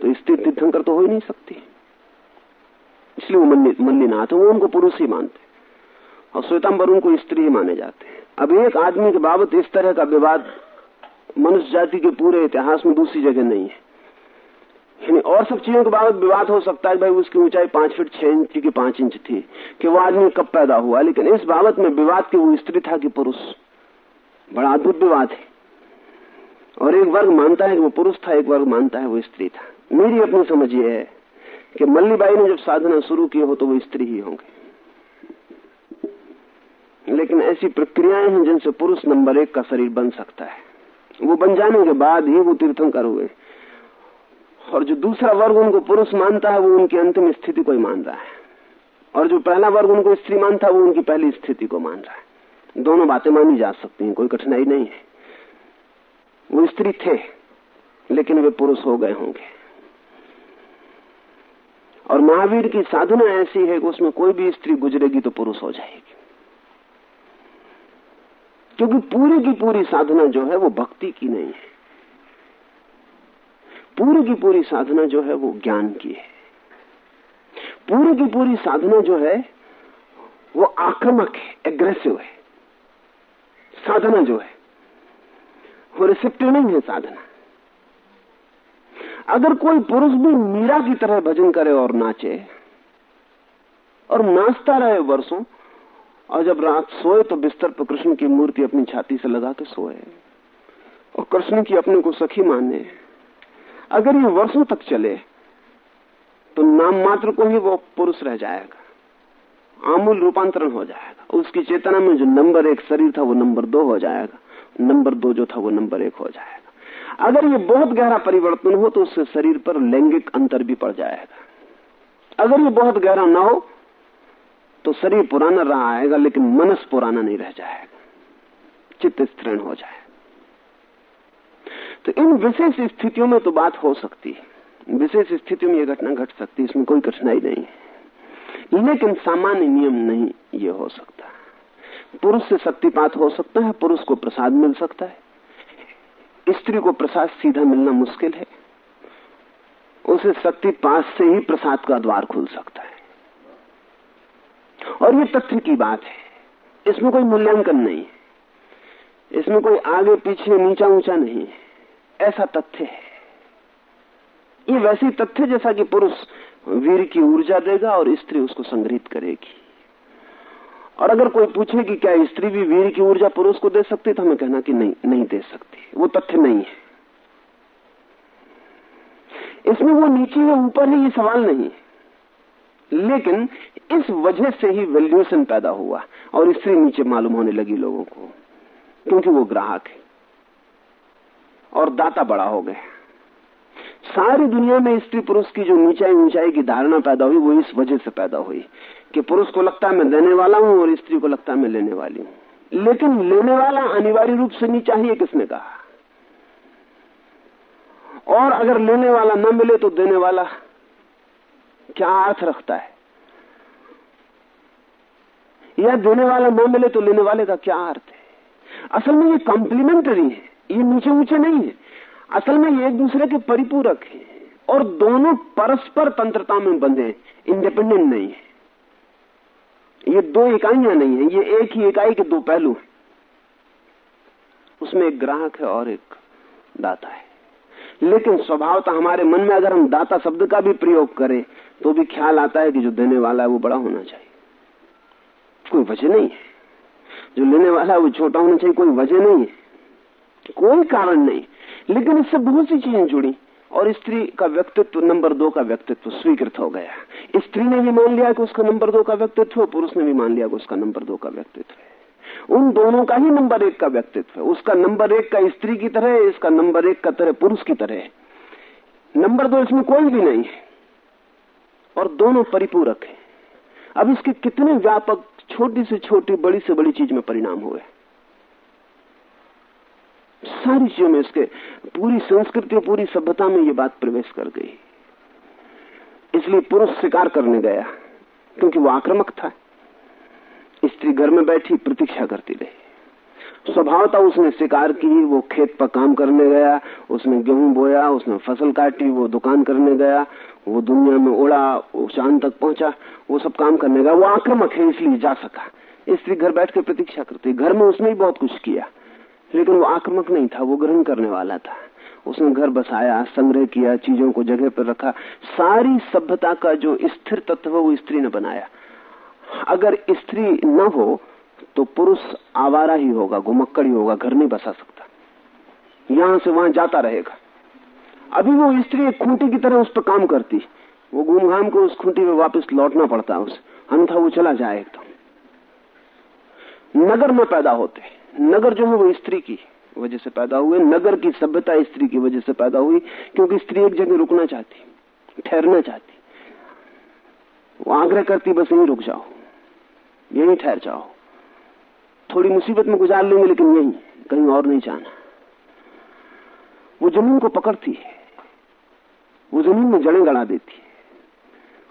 तो स्त्री तीर्थंकर तो हो ही नहीं सकती। इसलिए वो मल्लीनाथ वो उनको पुरुष ही मानते और श्वेतांबर उनको स्त्री ही माने जाते हैं। अब एक आदमी के बाबत इस तरह का विवाद मनुष्य जाति के पूरे इतिहास में दूसरी जगह नहीं है। यानी और सब चीज़ों के बाबत विवाद हो सकता है भाई, उसकी ऊंचाई पाँच फीट छह इंच की, पाँच इंच थी कि वो आदमी कब पैदा हुआ। लेकिन इस बाबत में विवाद की वो स्त्री था कि पुरुष। बड़ा अद्भुत विवाद है। और एक वर्ग मानता है कि वो पुरुष था, एक वर्ग मानता है वो स्त्री था। मेरी अपनी समझ ये है कि मल्लीबाई ने जब साधना शुरू की हो तो वो स्त्री ही होंगे। लेकिन ऐसी प्रक्रियाएँ हैं जिनसे पुरुष नंबर एक का शरीर बन सकता है। वो बन जाने के बाद ही वो तीर्थंकर हुए। और जो दूसरा वर्ग उनको पुरुष मानता है, वो उनकी अंतिम स्थिति को ही मान रहा है। और जो पहला वर्ग उनको स्त्री मानता है, वो उनकी पहली स्थिति को मान रहा है। दोनों बातें मानी जा सकती हैं, कोई कठिनाई नहीं है। वो स्त्री थे, लेकिन वे पुरुष हो गए होंगे। और महावीर की साधना ऐसी है कि उसमें कोई भी स्त्री गुजरेगी तो पुरुष हो जाएगी। क्योंकि पूरी की पूरी साधना जो है वो भक्ति की नहीं है। पूरी की पूरी साधना जो है वो ज्ञान की है। पूरी की पूरी साधना जो है वो आक्रामक है एग्रेसिव है। साधना जो है। वो रिसेप्टिव नहीं है साधना। अगर कोई पुरुष भी मीरा की तरह भजन करे और नाचे, और नाचता रहे वर्षों, और जब रात सोए तो बिस्तर पर कृष्ण की मूर्ति अपनी छाती से लगा के सोए, और कृष्ण की अपने को सखी माने, अगर ये वर्षों तक चले तो नाम मात्र को ही वो पुरुष रह जाएगा, आमूल रूपांतरण हो जाएगा, उसकी चेतना में जो नंबर एक शरीर था वो नंबर दो हो जाएगा नंबर दो जो था वो नंबर एक हो जाएगा। अगर ये बहुत गहरा परिवर्तन हो तो उससे शरीर पर लैंगिक अंतर भी पड़ जाएगा। अगर ये बहुत गहरा ना हो तो शरीर पुराना रहा आएगा, लेकिन मनस पुराना नहीं रह जाएगा। चित्त स्तृण हो जाए। तो इन विशेष स्थितियों में तो बात हो सकती है। विशेष स्थितियों में यह घटना घट सकती है, इसमें कोई कठिनाई नहीं है। लेकिन सामान्य नियम नहीं ये हो सकता। पुरुष से शक्तिपात हो सकता है, पुरुष को प्रसाद मिल सकता है। स्त्री को प्रसाद सीधा मिलना मुश्किल है। उसे शक्तिपात से ही प्रसाद का द्वार खुल सकता है। और ये तथ्य की बात है, इसमें कोई मूल्यांकन नहीं है। इसमें कोई आगे, पीछे, नीचा, ऊँचा नहीं है। ऐसा तथ्य है। ये वैसी तथ्य जैसा कि पुरुष वीर की ऊर्जा देगा और स्त्री उसको संग्रहित करेगी। और अगर कोई पूछे कि क्या स्त्री भी वीर की ऊर्जा पुरुष को दे सकती तो हमें कहना कि नहीं नहीं दे सकती वो तथ्य नहीं है। इसमें वो नीचे है ऊपर है, ये सवाल नहीं है। लेकिन इस वजह से ही वैल्यूएशन पैदा हुआ और स्त्री नीचे मालूम होने लगी लोगों को, क्योंकि वो ग्राहक है। और दाता बड़ा हो गया। सारी दुनिया में स्त्री पुरुष की जो नीचाई ऊंचाई की धारणा पैदा हुई, वो इस वजह से पैदा हुई। कि पुरुष को लगता है मैं देने वाला हूँ और स्त्री को लगता है मैं लेने वाली हूँ। लेकिन लेने वाला अनिवार्य रूप से नहीं चाहिए, किसने कहा? और अगर लेने वाला न मिले तो देने वाला क्या अर्थ रखता है? या देने वाला न मिले तो लेने वाले का क्या अर्थ है? असल में ये कॉम्प्लीमेंटरी है, ये नीचे ऊँचे नहीं है। असल में ये एक दूसरे के परिपूरक है और दोनों परस्पर तंत्रता में बंधे इंडिपेंडेंट नहीं है। ये दो इकाइयाँ नहीं है, ये एक ही इकाई के दो पहलू उसमें एक ग्राहक है और एक दाता है। लेकिन स्वभावता हमारे मन में अगर हम दाता शब्द का भी प्रयोग करें तो भी ख्याल आता है कि जो देने वाला है वो बड़ा होना चाहिए। कोई वजह नहीं है। जो लेने वाला है वो छोटा होना चाहिए, कोई वजह नहीं है। कोई कारण नहीं। लेकिन इससे बहुत सी चीज़ें जुड़ी। और स्त्री का व्यक्तित्व नंबर दो का व्यक्तित्व स्वीकृत हो गया। स्त्री ने भी मान लिया कि उसका नंबर दो का व्यक्तित्व पुरुष ने भी मान लिया कि उसका नंबर दो का व्यक्तित्व है। उन दोनों का ही नंबर एक का व्यक्तित्व है। उसका नंबर एक का स्त्री की तरह है, इसका नंबर एक का तरह पुरुष की तरह है। नंबर दो इसमें कोई भी नहीं है और दोनों परिपूरक है। अब इसके कितने व्यापक, छोटी से छोटी, बड़ी से बड़ी चीज़ में परिणाम हुए सारी चीज़ों में इसके पूरी संस्कृति और पूरी सभ्यता में ये बात प्रवेश कर गई। इसलिए पुरुष शिकार करने गया, क्योंकि वो आक्रामक था। स्त्री घर में बैठी प्रतीक्षा करती रही। स्वभावता उसने शिकार की, वो खेत पर काम करने गया, उसने गेहूँ बोया, उसने फ़सल काटी, वो दुकान करने गया, वो दुनिया में उड़ा, वो चाँद तक पहुँचा, वो सब काम करने गया। वो आक्रामक है, इसलिए जा सका। स्त्री घर बैठ के प्रतीक्षा करती। घर में उसने ही बहुत कुछ किया। लेकिन वो आक्रामक नहीं था, वो ग्रहण करने वाला था। उसने घर बसाया, संग्रह किया, चीज़ों को जगह पर रखा। सारी सभ्यता का जो स्थिर तत्व वो स्त्री ने बनाया। अगर स्त्री न हो तो पुरुष आवारा ही होगा घुमक्कड़ ही होगा, घर नहीं बसा सकता। यहाँ से वहाँ जाता रहेगा। अभी वो स्त्री एक खूंटी की तरह उस पर काम करती। वो घूम घाम को उस खूंटी में वापस लौटना पड़ता है उसे। अन्यथा वो चला जाए एकदम। नगर में पैदा होते। नगर जो है वो स्त्री की वजह से पैदा हुए, नगर की सभ्यता स्त्री की वजह से पैदा हुई, क्योंकि स्त्री एक जगह रुकना चाहती, ठहरना चाहती। वो आग्रह करती, बस यहीं रुक जाओ, यहीं ठहर जाओ। थोड़ी मुसीबत में गुजार लेंगे, लेकिन यहीं, कहीं और नहीं जाना। वो ज़मीन को पकड़ती है, वो ज़मीन में जड़ें गड़ा देती है,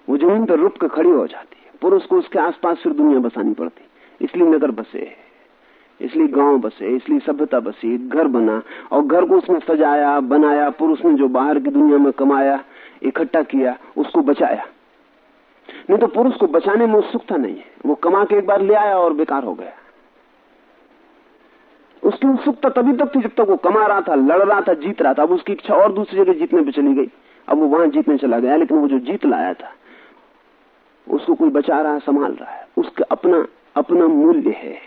वो ज़मीन पर रुक कर खड़ी हो जाती है। पुरुष को उसके आसपास फिर दुनिया बसानी पड़ती, इसलिए नगर बसे इसलिए गाँव बसे, इसलिए सभ्यता बसी, घर बना, और घर को उसने सजाया, बनाया पुरुष ने जो बाहर की दुनिया में कमाया, इकट्ठा किया, उसको बचाया। नहीं तो पुरुष को बचाने में उत्सुकता नहीं है वो कमा के एक बार ले आया और बेकार हो गया। उसकी उत्सुकता तभी तक थी जब तक वो कमा रहा था, लड़ रहा था, जीत रहा था। अब उसकी इच्छा और दूसरी जगह जीतने पर चली गई। अब वो वहाँ जीतने चला गया, लेकिन वो जो जीत लाया था, उसको कोई बचा रहा है संभाल रहा है। उसका अपना अपना मूल्य है।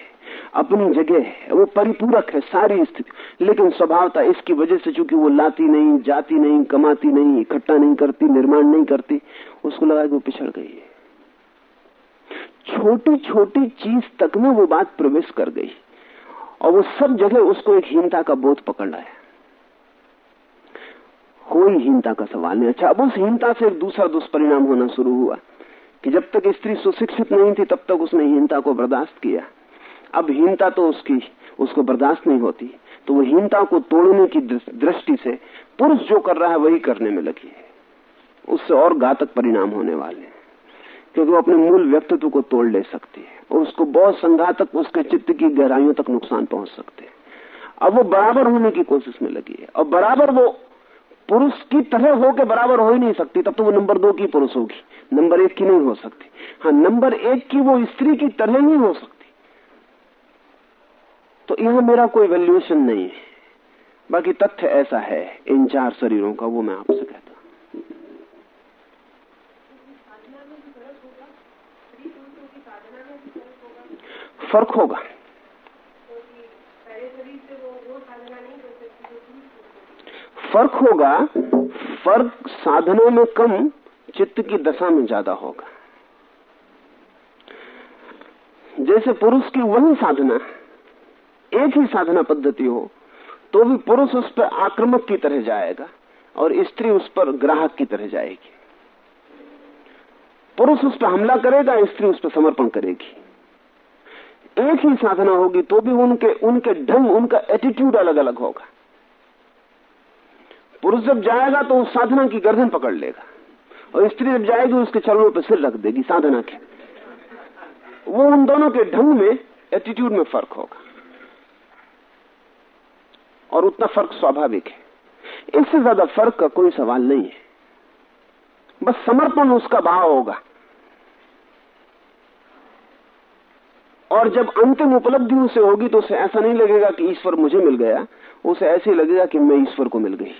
अपनी जगह है, वो परिपूरक है, सारी स्थिति। लेकिन स्वभावता इसकी वजह से चूँकि वो लाती नहीं, जाती नहीं, कमाती नहीं, इकट्ठा नहीं करती, निर्माण नहीं करती, उसको लगा कि वो पिछड़ गई है। छोटी छोटी चीज़ तक में वो बात प्रवेश कर गई और वो सब जगह उसको एक हीनता का बोध पकड़ लाया। कोई हीनता का सवाल नहीं। अच्छा अब उस हीनता से एक दूसरा दुष्परिणाम होना शुरू हुआ कि जब तक स्त्री सुशिक्षित नहीं थी, तब तक उसने हीनता को बर्दाश्त किया। अब हीनता तो उसकी, उसको बर्दाश्त नहीं होती। तो वो हीनता को तोड़ने की दृष्टि से पुरुष जो कर रहा है वही करने में लगी है। उससे और घातक परिणाम होने वाले हैं। क्योंकि वो अपने मूल व्यक्तित्व को तोड़ ले सकती है और उसको बहुत संघातक, उसके चित्त की गहराइयों तक नुकसान पहुँच सकते हैं। अब वो बराबर होने की कोशिश में लगी है। और बराबर वो पुरुष की तरह होकर बराबर हो ही नहीं सकती, तब तो वो नंबर दो की पुरुष होगी। नंबर एक की नहीं हो सकती। हाँ नंबर एक की वो स्त्री की तरह ही हो सकती। तो यहाँ मेरा कोई वैल्यूएशन नहीं है। बाकी तथ्य ऐसा है, इन चार शरीरों का, वो मैं आपसे कहता हूँ। फ़र्क होगा। फ़र्क होगा, फ़र्क साधनों में कम, चित्त की दशा में ज़्यादा होगा। जैसे पुरुष की वही साधना एक ही साधना पद्धति हो तो भी पुरुष उस पर आक्रमक की तरह जाएगा और स्त्री उस पर ग्राहक की तरह जाएगी। पुरुष उस पर हमला करेगा, स्त्री उस पर समर्पण करेगी। एक ही साधना होगी तो भी उनके उनके ढंग, उनका एटीट्यूड अलग अलग होगा। पुरुष जब जाएगा तो उस साधना की गर्दन पकड़ लेगा। और स्त्री जब जाएगी, उसके चरणों पर सिर रख देगी, साधना के। वो उन दोनों के ढंग में एटीट्यूड में फ़र्क होगा। और उतना फ़र्क स्वाभाविक है। इससे ज़्यादा फ़र्क का कोई सवाल नहीं है। बस समर्पण उसका भाव होगा। और जब अंतिम उपलब्धि उसे होगी तो उसे ऐसा नहीं लगेगा कि ईश्वर मुझे मिल गया, उसे ऐसे लगेगा कि मैं ईश्वर को मिल गई।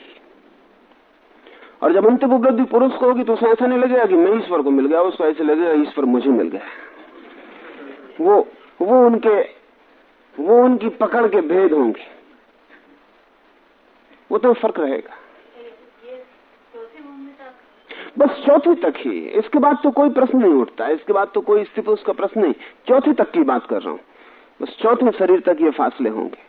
और जब अंतिम उपलब्धि पुरुष को होगी तो उसे ऐसा नहीं लगेगा कि मैं ईश्वर को मिल गया, उसको ऐसे लगेगा ईश्वर मुझे मिल गया। वो वो उनके, वो उनकी पकड़ के भेद होंगे। वो तो फ़र्क रहेगा। बस चौथी तक ही। इसके बाद तो कोई प्रश्न नहीं उठता। इसके बाद तो कोई स्थिति उसका प्रश्न नहीं। चौथी तक की बात कर रहा हूँ। बस चौथे शरीर तक ये फासले होंगे।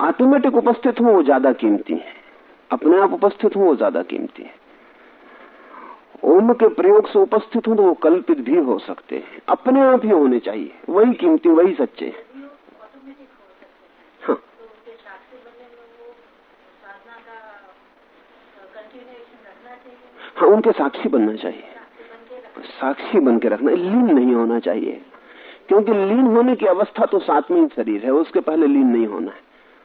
ऑटोमेटिक उपस्थित हो वो ज़्यादा कीमती है। अपने आप उपस्थित हो वो ज़्यादा कीमती है। ओम के प्रयोग से उपस्थित हो तो वो कल्पित भी हो सकते हैं। अपने आप ही होने चाहिए। वही कीमती, वही सच्चे हैं। हो। उनके साक्षी बनने चाहिए। साक्षी बन के रखना, लीन नहीं होना चाहिए। क्योंकि लीन होने की अवस्था तो सातवीं शरीर है, उसके पहले लीन नहीं होना है।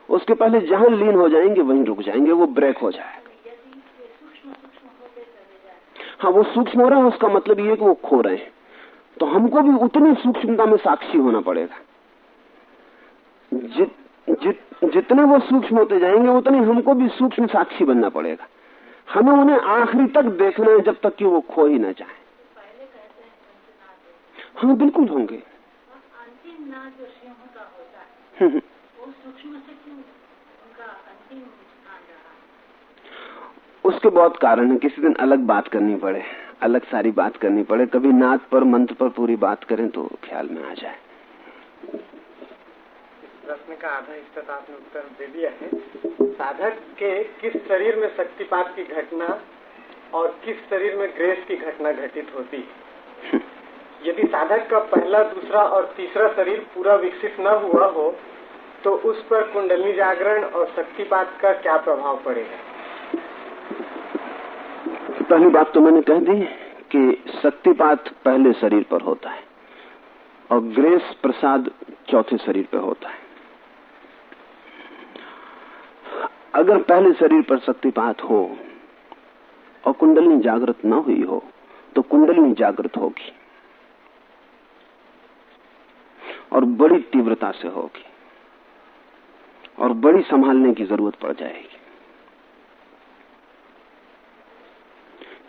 उसके पहले जहाँ लीन हो जाएँगे, वहीं रुक जाएँगे, वो ब्रेक हो जाएगा यदि ये सूक्ष्म सूक्ष्म होते चले जाए हाँ वो सूक्ष्म हो रहा है उसका मतलब ये है कि वो खो रहे हैं। तो हमको भी उतनी सूक्ष्मता में साक्षी होना पड़ेगा। जित, जित, जितने वो सूक्ष्म होते जाएँगे उतने हमको भी सूक्ष्म साक्षी बनना पड़ेगा। हमें उन्हें आखिरी तक देखना है जब तक कि वो खो ही ना जाए। हैं हाँ बिल्कुल होंगे और अंतिम नाद जो सिंह का होता है हम्म, हम्म। वो सूक्ष्म से क्यों उनका अंतिम स्थान रहा उसके बहुत कारण है। किसी दिन अलग बात करनी पड़े, अलग सारी बात करनी पड़े। कभी नाथ पर, मंत्र पर पूरी बात करें तो ख्याल में आ जाए। प्रश्न का आधा हिस्सा तो आपने उत्तर दे दिया है। साधक के किस शरीर में शक्तिपात की घटना और किस शरीर में ग्रेस की घटना घटित होती है? यदि साधक का पहला, दूसरा और तीसरा शरीर पूरा विकसित न हुआ हो तो उस पर कुंडली जागरण और शक्तिपात का क्या प्रभाव पड़ेगा? पहली बात तो मैंने कह दी कि शक्तिपात पहले शरीर पर होता है और ग्रेस प्रसाद चौथे शरीर पर होता है। अगर पहले शरीर पर शक्तिपात हो और कुंडलनी जागृत न हुई हो तो कुंडलनी जागृत होगी और बड़ी तीव्रता से होगी और बड़ी संभालने की ज़रूरत पड़ जाएगी।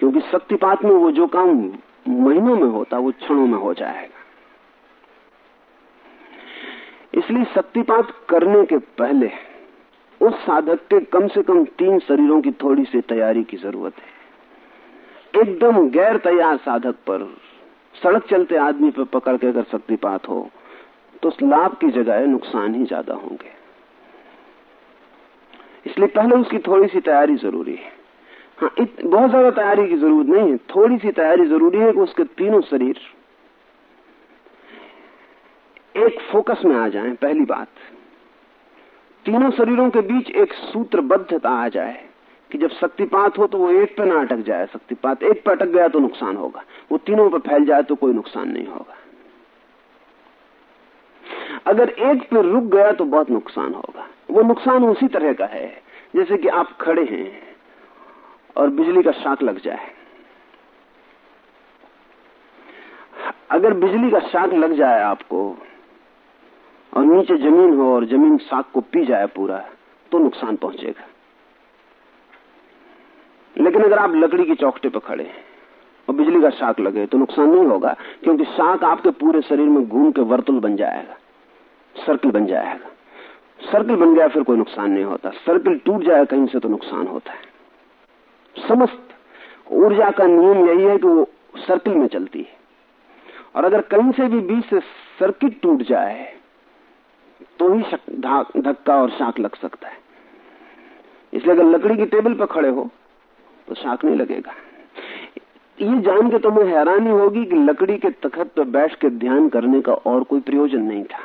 क्योंकि शक्तिपात में वो जो काम महीनों में होता, वो क्षणों में हो जाएगा। इसलिए शक्तिपात करने के पहले उस साधक के कम से कम तीन शरीरों की थोड़ी सी तैयारी की ज़रूरत है। एकदम गैर तैयार साधक पर सड़क चलते आदमी पर पकड़ के अगर शक्तिपात हो तो लाभ की जगह नुकसान ही ज़्यादा होंगे। इसलिए पहले उसकी थोड़ी सी तैयारी ज़रूरी है। हाँ इत, बहुत ज़्यादा तैयारी की ज़रूरत नहीं है। थोड़ी सी तैयारी ज़रूरी है कि उसके तीनों शरीर एक फोकस में आ जाएँ पहली बात। तीनों शरीरों के बीच एक सूत्रबद्धता आ जाए कि जब शक्तिपात हो तो वो एक पे ना अटक जाए शक्तिपात एक पे अटक गया तो नुकसान होगा। वो तीनों पे फैल जाए तो कोई नुकसान नहीं होगा। अगर एक पे रुक गया तो बहुत नुकसान होगा। वो नुकसान उसी तरह का है जैसे कि आप खड़े हैं। और बिजली का शाक लग जाए। अगर बिजली का शाक लग जाए आपको, और नीचे ज़मीन हो और ज़मीन शाक को पी जाए पूरा तो नुकसान पहुंचेगा। लेकिन अगर आप लकड़ी की चौकटे पर खड़े हैं, और बिजली का शाक लगे तो नुकसान नहीं होगा, क्योंकि शाक आपके पूरे शरीर में घूम के वर्तुल बन जाएगा, सर्किल बन जाएगा। सर्किल बन गया फिर कोई नुकसान नहीं होता। सर्किल टूट जाए कहीं से तो नुकसान होता है। समस्त ऊर्जा का नियम यही है कि वो सर्किल में चलती है। और अगर कहीं से भी बीच से सर्किट टूट जाए तो ही धक्का और शाक लग सकता है। इसलिए अगर लकड़ी की टेबल पर खड़े हो तो शाक नहीं लगेगा। ये जान के तुम्हें हैरानी होगी कि लकड़ी के तखत पर बैठ के ध्यान करने का और कोई प्रयोजन नहीं था।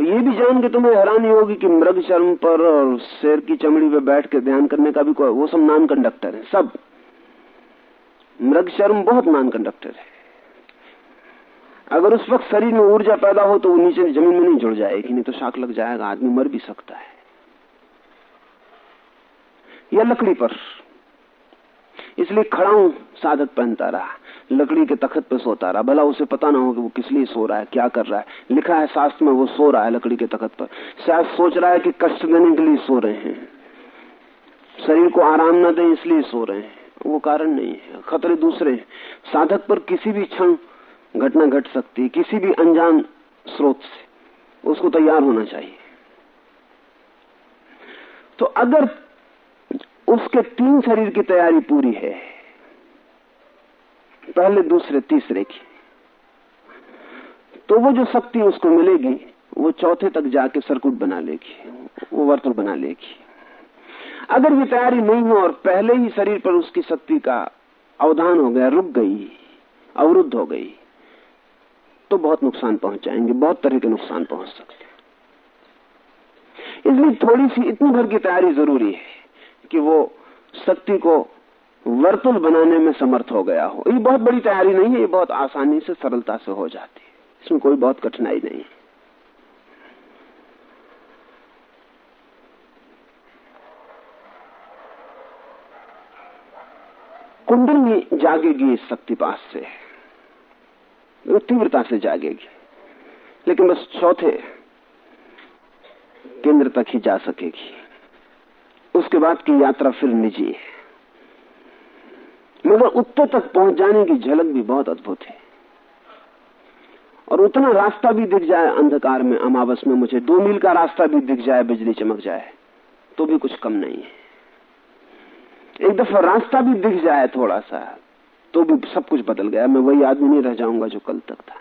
ये भी जान के तुम्हें हैरानी होगी कि मृग चर्म पर और शेर की चमड़ी पे बैठ के ध्यान करने का भी कोई वो सब नॉन कंडक्टर है, सब। मृग चर्म बहुत नॉन कंडक्टर है। अगर उस वक्त शरीर में ऊर्जा पैदा हो तो वो नीचे ज़मीन में नहीं जुड़ जाएगी, नहीं तो शाक लग जाएगा, आदमी मर भी सकता है। या लकड़ी पर। इसलिए खड़ा साधक पहनता रहा। लकड़ी के तखत पे सोता रहा। भला उसे पता ना हो कि वो किस लिए सो रहा है, क्या कर रहा है। लिखा है शास्त्र में वो सो रहा है लकड़ी के तखत पर। शायद सोच रहा है कि कष्ट देने के लिए सो रहे हैं। शरीर को आराम न दें इसलिए सो रहे हैं। वो कारण नहीं है, खतरे दूसरे हैं। साधक पर किसी भी क्षण घटना घट सकती है, किसी भी अनजान स्रोत से। उसको तैयार होना चाहिए। तो अगर उसके तीन शरीर की तैयारी पूरी है पहले दूसरे, तीसरे की। तो वो जो शक्ति उसको मिलेगी, वो चौथे तक जाके सरकुट बना लेगी, वो वर्तुल बना लेगी। अगर ये तैयारी नहीं हो और पहले ही शरीर पर उसकी शक्ति का अवधान हो गया, रुक गई, अवरुद्ध हो गई तो बहुत नुकसान पहुँच जाएँगे बहुत तरह के नुकसान पहुँच सकते हैं। इसलिए थोड़ी सी इतनी भर की तैयारी ज़रूरी है कि वो शक्ति को वर्तुल बनाने में समर्थ हो गया हो। ये बहुत बड़ी तैयारी नहीं है, ये बहुत आसानी से, सरलता से हो जाती है। इसमें कोई बहुत कठिनाई नहीं है। कुंडली जागेगी इस शक्तिपात से। वो तीव्रता से जागेगी। लेकिन बस चौथे केंद्र तक ही जा सकेगी। उसके बाद की यात्रा फिर निजी है। मगर उत्तर तक पहुँच जाने की झलक भी बहुत अद्भुत है। और उतना रास्ता भी दिख जाए अंधकार में, अमावस में मुझे, दो मील का रास्ता भी दिख जाए, बिजली चमक जाए तो भी कुछ कम नहीं है। एक दफ़ा रास्ता भी दिख जाए थोड़ा सा तो भी सब कुछ बदल गया। मैं वही आदमी नहीं रह जाऊँगा जो कल तक था।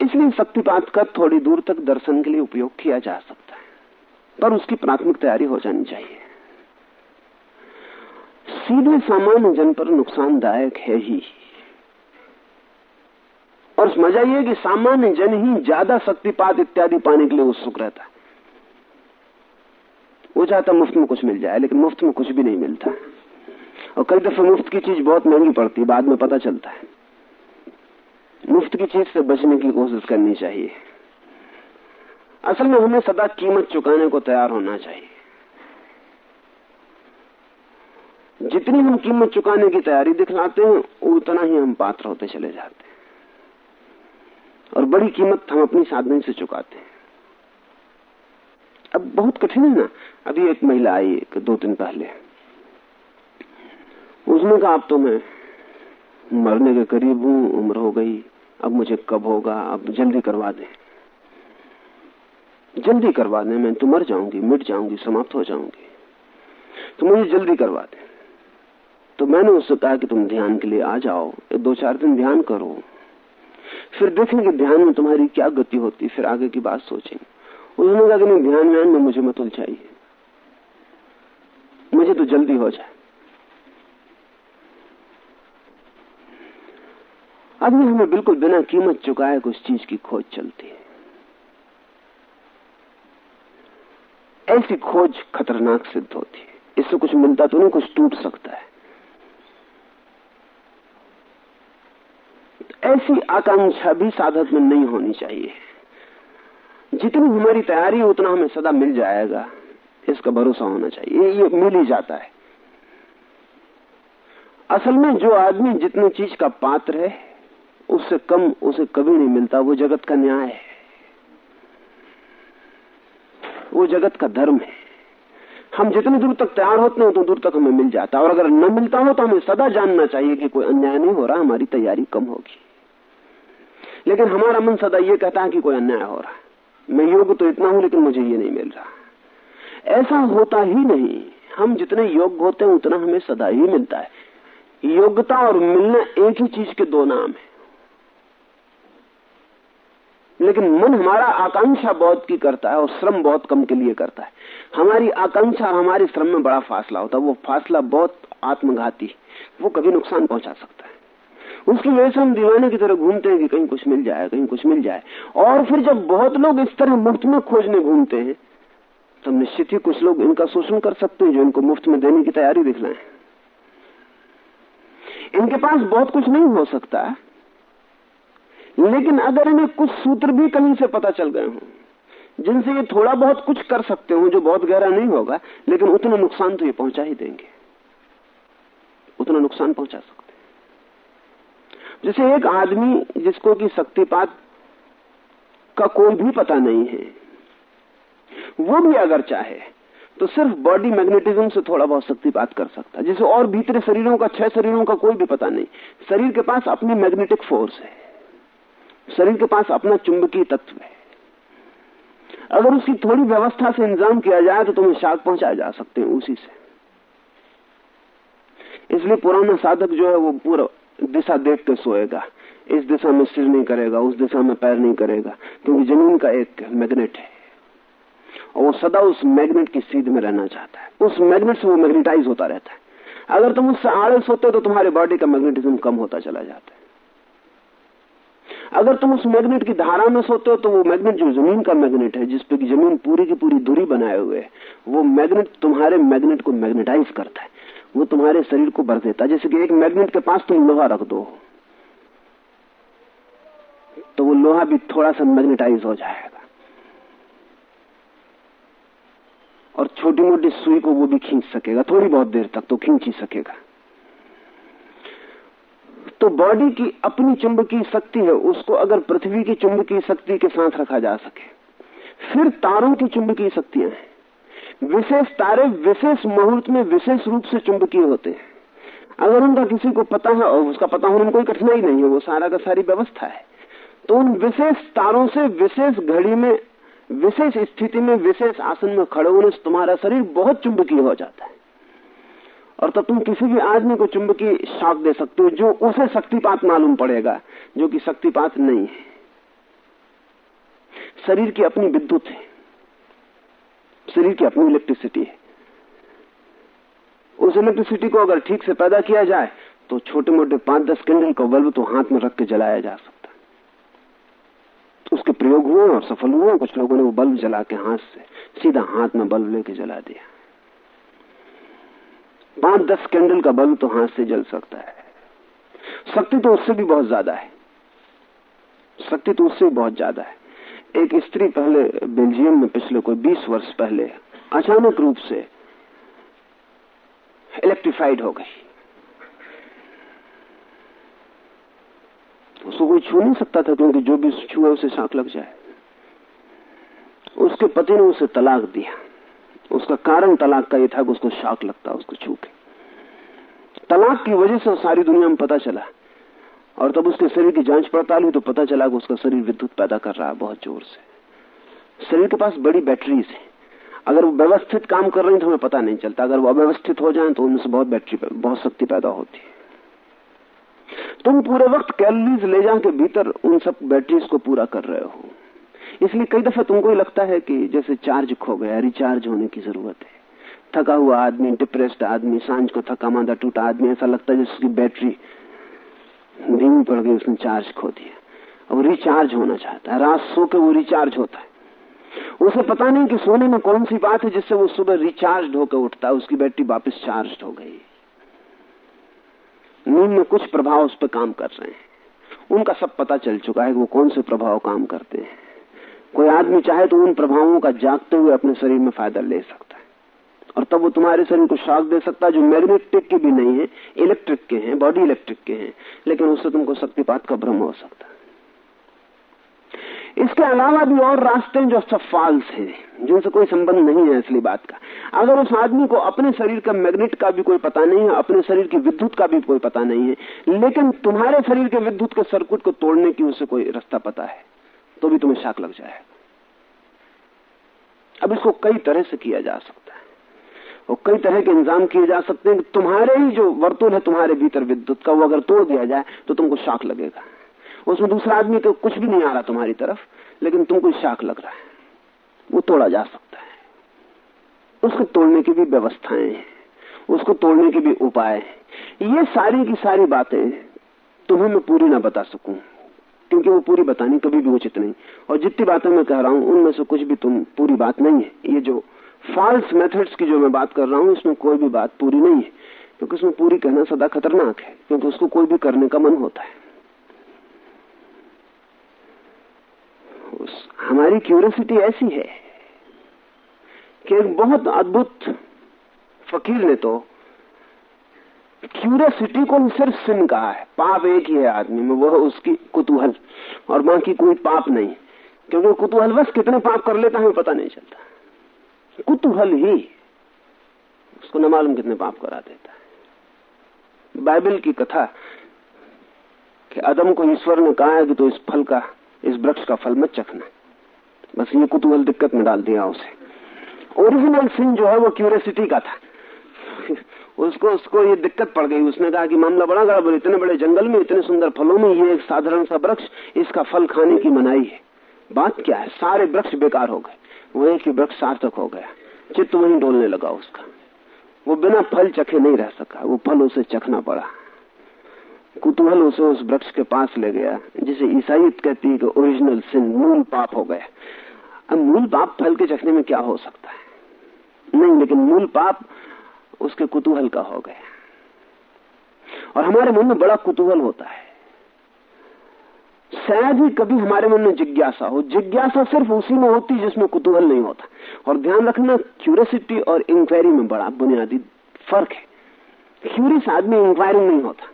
इसलिए शक्तिपात का थोड़ी दूर तक दर्शन के लिए उपयोग किया जा सकता है, पर उसकी प्राथमिक तैयारी हो जानी चाहिए। सीधे सामान्य जन पर नुकसानदायक है ही। और मज़ा यह कि सामान्य जन ही ज़्यादा शक्तिपात इत्यादि पाने के लिए उत्सुक रहता है। वो चाहता मुफ़्त में कुछ मिल जाए, लेकिन मुफ़्त में कुछ भी नहीं मिलता। और कई दफे मुफ़्त की चीज़ बहुत महँगी पड़ती है, बाद में पता चलता है। मुफ़्त की चीज़ से बचने की कोशिश करनी चाहिए। असल में हमें सदा कीमत चुकाने को तैयार होना चाहिए। जितनी हम कीमत चुकाने की तैयारी दिखलाते हैं, उतना ही हम पात्र होते चले जाते हैं। और बड़ी कीमत हम अपनी साधन से चुकाते हैं। अब बहुत कठिन है ना। अभी एक महिला आई, एक दो दिन पहले। उसने कहा, अब तो मैं मरने के करीब हूँ, उम्र हो गई। अब मुझे कब होगा? अब जल्दी करवा दे। जल्दी करवा दे, मैं तो मर जाऊँगी, मिट जाऊँगी, समाप्त हो जाऊँगी। तो मुझे जल्दी करवा दे। तो मैंने उससे कहा कि तुम ध्यान के लिए आ जाओ दो चार दिन ध्यान करो। फिर देखेंगे ध्यान में तुम्हारी क्या गति होती, फिर आगे की बात सोचेंगे। उन्होंने कहा कि नहीं, ध्यान व्यान में मुझे मत उलझाइए। मुझे तो जल्दी हो जाए। अभी हमें बिल्कुल बिना कीमत चुकाए कुछ चीज़ की खोज चलती है। ऐसी खोज खतरनाक सिद्ध होती है। इससे कुछ मिलता तो नहीं, कुछ टूट सकता है। ऐसी आकांक्षा भी साधक में नहीं होनी चाहिए। जितनी हमारी तैयारी, उतना हमें सदा मिल जाएगा। इसका भरोसा होना चाहिए। ये मिल ही जाता है। असल में जो आदमी जितनी चीज़ का पात्र है, उससे कम उसे कभी नहीं मिलता। वो जगत का न्याय है। वो जगत का धर्म है। हम जितनी दूर तक तैयार होते हैं, उतनी दूर तक हमें मिल जाता है। और अगर न मिलता हो तो हमें सदा जानना चाहिए कि कोई अन्याय नहीं हो रहा, हमारी तैयारी कम होगी। लेकिन हमारा मन सदा ये कहता है कि कोई अन्याय हो रहा है। मैं योग्य तो इतना हूँ, लेकिन मुझे ये नहीं मिल रहा। ऐसा होता ही नहीं। हम जितने योग्य होते हैं, उतना हमें सदा ही मिलता है। योग्यता और मिलना एक ही चीज़ के दो नाम है। लेकिन मन हमारा आकांक्षा बहुत की करता है और श्रम बहुत कम के लिए करता है। हमारी आकांक्षा, हमारे श्रम में बड़ा फासला होता है। वो फासला बहुत आत्मघाती वो कभी नुकसान पहुँचा सकता है। उसकी वजह से हम दीवाने की तरह घूमते हैं कि कहीं कुछ मिल जाए, कहीं कुछ मिल जाए। और फिर जब बहुत लोग इस तरह मुफ़्त में खोजने घूमते हैं तो निश्चित ही कुछ लोग इनका शोषण कर सकते हैं जो इनको मुफ़्त में देने की तैयारी दिख रहे इनके पास बहुत कुछ नहीं हो सकता, लेकिन अगर इन्हें कुछ सूत्र भी कहीं से पता चल गए हों, जिनसे ये थोड़ा बहुत कुछ कर सकते हो, जो बहुत गहरा नहीं होगा, लेकिन उतना नुकसान तो ये पहुँचा ही देंगे। उतना नुकसान पहुँचा सकते जैसे एक आदमी जिसको कि शक्तिपात का कोई भी पता नहीं है, वो भी अगर चाहे तो सिर्फ़ बॉडी मैग्नेटिज्म से थोड़ा बहुत शक्तिपात कर सकता है। जैसे और भीतरे शरीरों का, छह शरीरों का कोई भी पता नहीं। शरीर के पास अपनी मैग्नेटिक फोर्स है। शरीर के पास अपना चुंबकीय तत्व है। अगर उसकी थोड़ी व्यवस्था से इंतज़ाम किया जाए तो तुम्हें शाक पहुँचाए जा सकते हैं उसी से। इसलिए पुराना साधक जो है, वो पूरा दिशा देख के सोएगा। इस दिशा में सिर नहीं करेगा, उस दिशा में पैर नहीं करेगा, क्योंकि ज़मीन का एक मैग्नेट है। और वो सदा उस मैग्नेट की सीध में रहना चाहता है। उस मैग्नेट से वो मैग्नेटाइज होता रहता है। अगर तुम उससे आड़े सोते हो तो तुम्हारे बॉडी का मैग्नेटिज्म कम होता चला जाता है। अगर तुम उस मैग्नेट की धारा में सोते हो तो वो मैग्नेट जो ज़मीन का मैग्नेट है जिसपे की ज़मीन पूरी की पूरी दूरी बनाए हुए है, वो मैग्नेट तुम्हारे मैग्नेट को मैग्नेटाइज करता है। वो तुम्हारे शरीर को भर देता जैसे कि एक मैग्नेट के पास तुम लोहा रख दो तो वो लोहा भी थोड़ा सा मैग्नेटाइज हो जाएगा। और छोटी मोटी सुई को वो भी खींच सकेगा। थोड़ी बहुत देर तक तो खींच ही सकेगा। तो बॉडी की अपनी चुंबकीय शक्ति है, उसको अगर पृथ्वी की चुंबकीय शक्ति के साथ रखा जा सके, फिर तारों की चुंबकीय शक्तियाँ हैं। विशेष तारे विशेष मुहूर्त में विशेष रूप से चुंबकीय होते हैं। अगर उनका किसी को पता है और उसका पता होने में कोई कठिनाई नहीं है, वो सारा का सारी व्यवस्था है। तो उन विशेष तारों से विशेष घड़ी में, विशेष स्थिति में, विशेष आसन में खड़े होने से तुम्हारा शरीर बहुत चुंबकीय हो जाता है। और तब तुम किसी भी आदमी को चुंबकीय शॉक दे सकते हो, जो उसे शक्तिपात मालूम पड़ेगा, जो कि शक्तिपात नहीं है। शरीर की अपनी विद्युत है। शरीर की अपनी इलेक्ट्रिसिटी है। उस इलेक्ट्रिसिटी को अगर ठीक से पैदा किया जाए तो छोटे मोटे पाँच दस कैंडल का बल्ब तो हाथ में रख के जलाया जा सकता है। तो उसके प्रयोग हुए और सफल हुए, कुछ लोगों ने वो बल्ब जला के हाथ से सीधा हाथ में बल्ब लेके जला दिया। पाँच दस कैंडल का बल्ब तो हाथ से जल सकता है। शक्ति तो उससे भी बहुत ज़्यादा है। शक्ति तो उससे भी बहुत ज़्यादा है। एक स्त्री पहले बेल्जियम में पिछले कोई बीस वर्ष पहले अचानक रूप से इलेक्ट्रीफाइड हो गई। उसको कोई छू नहीं सकता था क्योंकि जो भी छुआ उसे शाख लग जाए। उसके पति ने उसे तलाक दिया। उसका कारण तलाक का यह था कि उसको शाक लगता, उसको छू के। तलाक की वजह से सारी दुनिया में पता चला और तब उसके शरीर की जाँच पड़ताल हुई तो पता चला कि उसका शरीर विद्युत पैदा कर रहा है बहुत ज़ोर से। शरीर के पास बड़ी बैटरीज है। अगर वो व्यवस्थित काम कर रही तो हमें पता नहीं चलता। अगर वो अव्यवस्थित हो जाए तो उनसे बहुत बैटरी बहुत शक्ति पैदा होती है। तुम पूरे वक्त कैलोरीज ले जाके भीतर उन सब बैटरीज को पूरा कर रहे हो। इसलिए कई दफे तुमको ही लगता है कि जैसे चार्ज खो गया रिचार्ज होने की ज़रूरत है। थका हुआ आदमी डिप्रेस्ड आदमी, साँझ को थका मांदा टूटा आदमी, ऐसा लगता है जैसे उसकी बैटरी धीमी पड़ गई उसने चार्ज खो दिया। अब रिचार्ज होना चाहता है। रात सो के वो रिचार्ज होता है। उसे पता नहीं कि सोने में कौन सी बात है जिससे वो सुबह रिचार्ज होकर उठता है। उसकी बैटरी वापस चार्ज हो गई। नींद में कुछ प्रभाव उस पर काम कर रहे हैं। उनका सब पता चल चुका है कि वो कौन से प्रभाव काम करते हैं। कोई आदमी चाहे तो उन प्रभावों का जागते हुए अपने शरीर में फ़ायदा ले सकता और तब वो तुम्हारे शरीर को शॉक दे सकता है, जो मैग्नेटिक के भी नहीं है, इलेक्ट्रिक के हैं, बॉडी इलेक्ट्रिक के हैं, लेकिन उससे तुमको शक्तिपात का भ्रम हो सकता है। इसके अलावा भी और रास्ते जो सब फॉल्स हैं, जिनसे कोई संबंध नहीं है असली बात का। अगर उस आदमी को अपने शरीर का मैग्नेट का भी कोई पता नहीं है, अपने शरीर की विद्युत का भी कोई पता नहीं है, लेकिन तुम्हारे शरीर के विद्युत के सर्किट को तोड़ने की उसे कोई रास्ता पता है तो भी तुम्हें शाक लग जाएगा अब इसको कई तरह से किया जा सकता और कई तरह के इंतज़ाम किए जा सकते हैं तुम्हारे ही जो वर्तुल है, तुम्हारे भीतर विद्युत का वो अगर तोड़ दिया जाए तो तुमको शाक लगेगा। उसमें दूसरा आदमी को कुछ भी नहीं आ रहा तुम्हारी तरफ़, लेकिन तुमको शाक लग रहा है। वो तोड़ा जा सकता है। उसको तोड़ने की भी व्यवस्थाएँ हैं। उसको तोड़ने के भी उपाय हैं। ये सारी की सारी बातें तुम्हें मैं पूरी ना बता सकूँ, क्योंकि वो पूरी बतानी कभी भी उचित नहीं। और जितनी बातें मैं कह रहा हूँ, उनमें से कुछ भी तुम, पूरी बात नहीं है। ये जो फॉल्स मेथड्स की जो मैं बात कर रहा हूँ, इसमें कोई भी बात पूरी नहीं है, क्योंकि उसमें पूरी कहना सदा खतरनाक है, क्योंकि उसको कोई भी करने का मन होता है। उस, हमारी क्यूरियोसिटी ऐसी है कि एक बहुत अद्भुत फकीर ने तो क्यूरियोसिटी को सिर्फ़ सिन कहा है, पाप एक ही है आदमी में, वह उसकी कुतूहल, और बाकी कोई पाप नहीं, क्योंकि कुतूहल बस कितने पाप कर लेता है, पता नहीं चलता। कुतूहल ही उसको न मालूम कितने पाप करा देता है। बाइबल की कथा कि अदम को ईश्वर ने कहा है कि तो इस फल का, इस वृक्ष का फल मत चखना। बस ये कुतूहल दिक्कत में डाल दिया उसे। ओरिजिनल सिन जो है वो क्यूरियोसिटी का था। उसको उसको ये दिक्कत पड़ गई। उसने कहा कि मामला बड़ा गड़बड़ इतने बड़े जंगल में, इतने सुंदर फलों में ये एक साधारण सा वृक्ष, इसका फल खाने की मनाई है। बात क्या है? सारे वृक्ष बेकार हो गए। वो एक ही वृक्ष सार्थक हो गया। चित्त वहीं डोलने लगा उसका। वो बिना फल चखे नहीं रह सका। वो फल उसे चखना पड़ा। कुतूहल उसे उस वृक्ष के पास ले गया, जिसे ईसाइत कहती है कि ओरिजिनल सिन मूल पाप हो गया। अब मूल पाप फल के चखने में क्या हो सकता है? नहीं, लेकिन मूल पाप उसके कुतूहल का हो गया। और हमारे मन में बड़ा कुतूहल होता है। शायद ही कभी हमारे मन में जिज्ञासा हो। जिज्ञासा सिर्फ़ उसी में होती जिसमें कुतूहल नहीं होता। और ध्यान रखना क्यूरियोसिटी और इंक्वायरी में बड़ा बुनियादी फ़र्क है। क्यूरियस आदमी इंक्वायरी नहीं होता।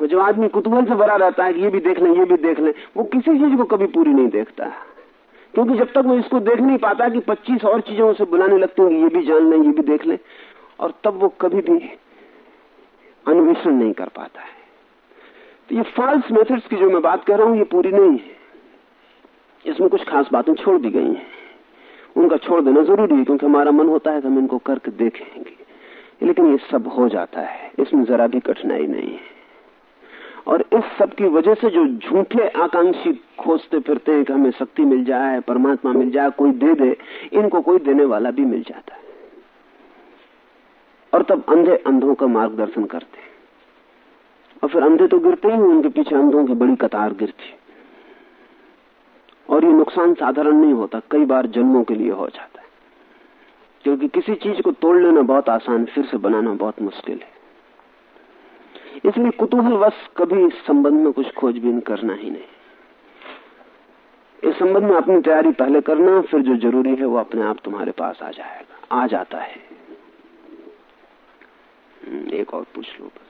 वो जो आदमी कुतूहल से भरा रहता है कि ये भी देख लें, ये भी देख लें, वो किसी चीज़ को कभी पूरी नहीं देखता। क्योंकि जब तक वो इसको देख नहीं पाता कि 25 और चीज़ों उसे बुलाने लगती हैं ये भी जान लें, ये भी देख लें, और तब वो कभी भी अन्वेषण नहीं कर पाता है। ये फॉल्स मेथड्स की जो मैं बात कर रहा हूँ, ये पूरी नहीं है। इसमें कुछ खास बातें छोड़ दी गई हैं। उनका छोड़ देना ज़रूरी है, क्योंकि हमारा मन होता है कि हम इनको करके देखेंगे। लेकिन ये सब हो जाता है। इसमें जरा भी कठिनाई नहीं है। और इस सब की वजह से जो झूठे आकांक्षी खोजते फिरते हैं कि हमें शक्ति मिल जाए, परमात्मा मिल जाए, कोई दे दे, इनको कोई देने वाला भी मिल जाता है। और तब अंधे अंधों का मार्गदर्शन करते हैं। और फिर अंधे तो गिरते ही उनके पीछे अंधों की बड़ी कतार गिरती। और ये नुकसान साधारण नहीं होता, कई बार जन्मों के लिए हो जाता है। क्योंकि किसी चीज़ को तोड़ लेना बहुत आसान, फिर से बनाना बहुत मुश्किल है। इसलिए कुतूहलवश कभी इस संबंध में कुछ खोजबीन करना ही नहीं। इस संबंध में अपनी तैयारी पहले करना, फिर जो ज़रूरी है वो अपने आप तुम्हारे पास आ जाएगा, आ जाता है। एक और पूछ लो बस।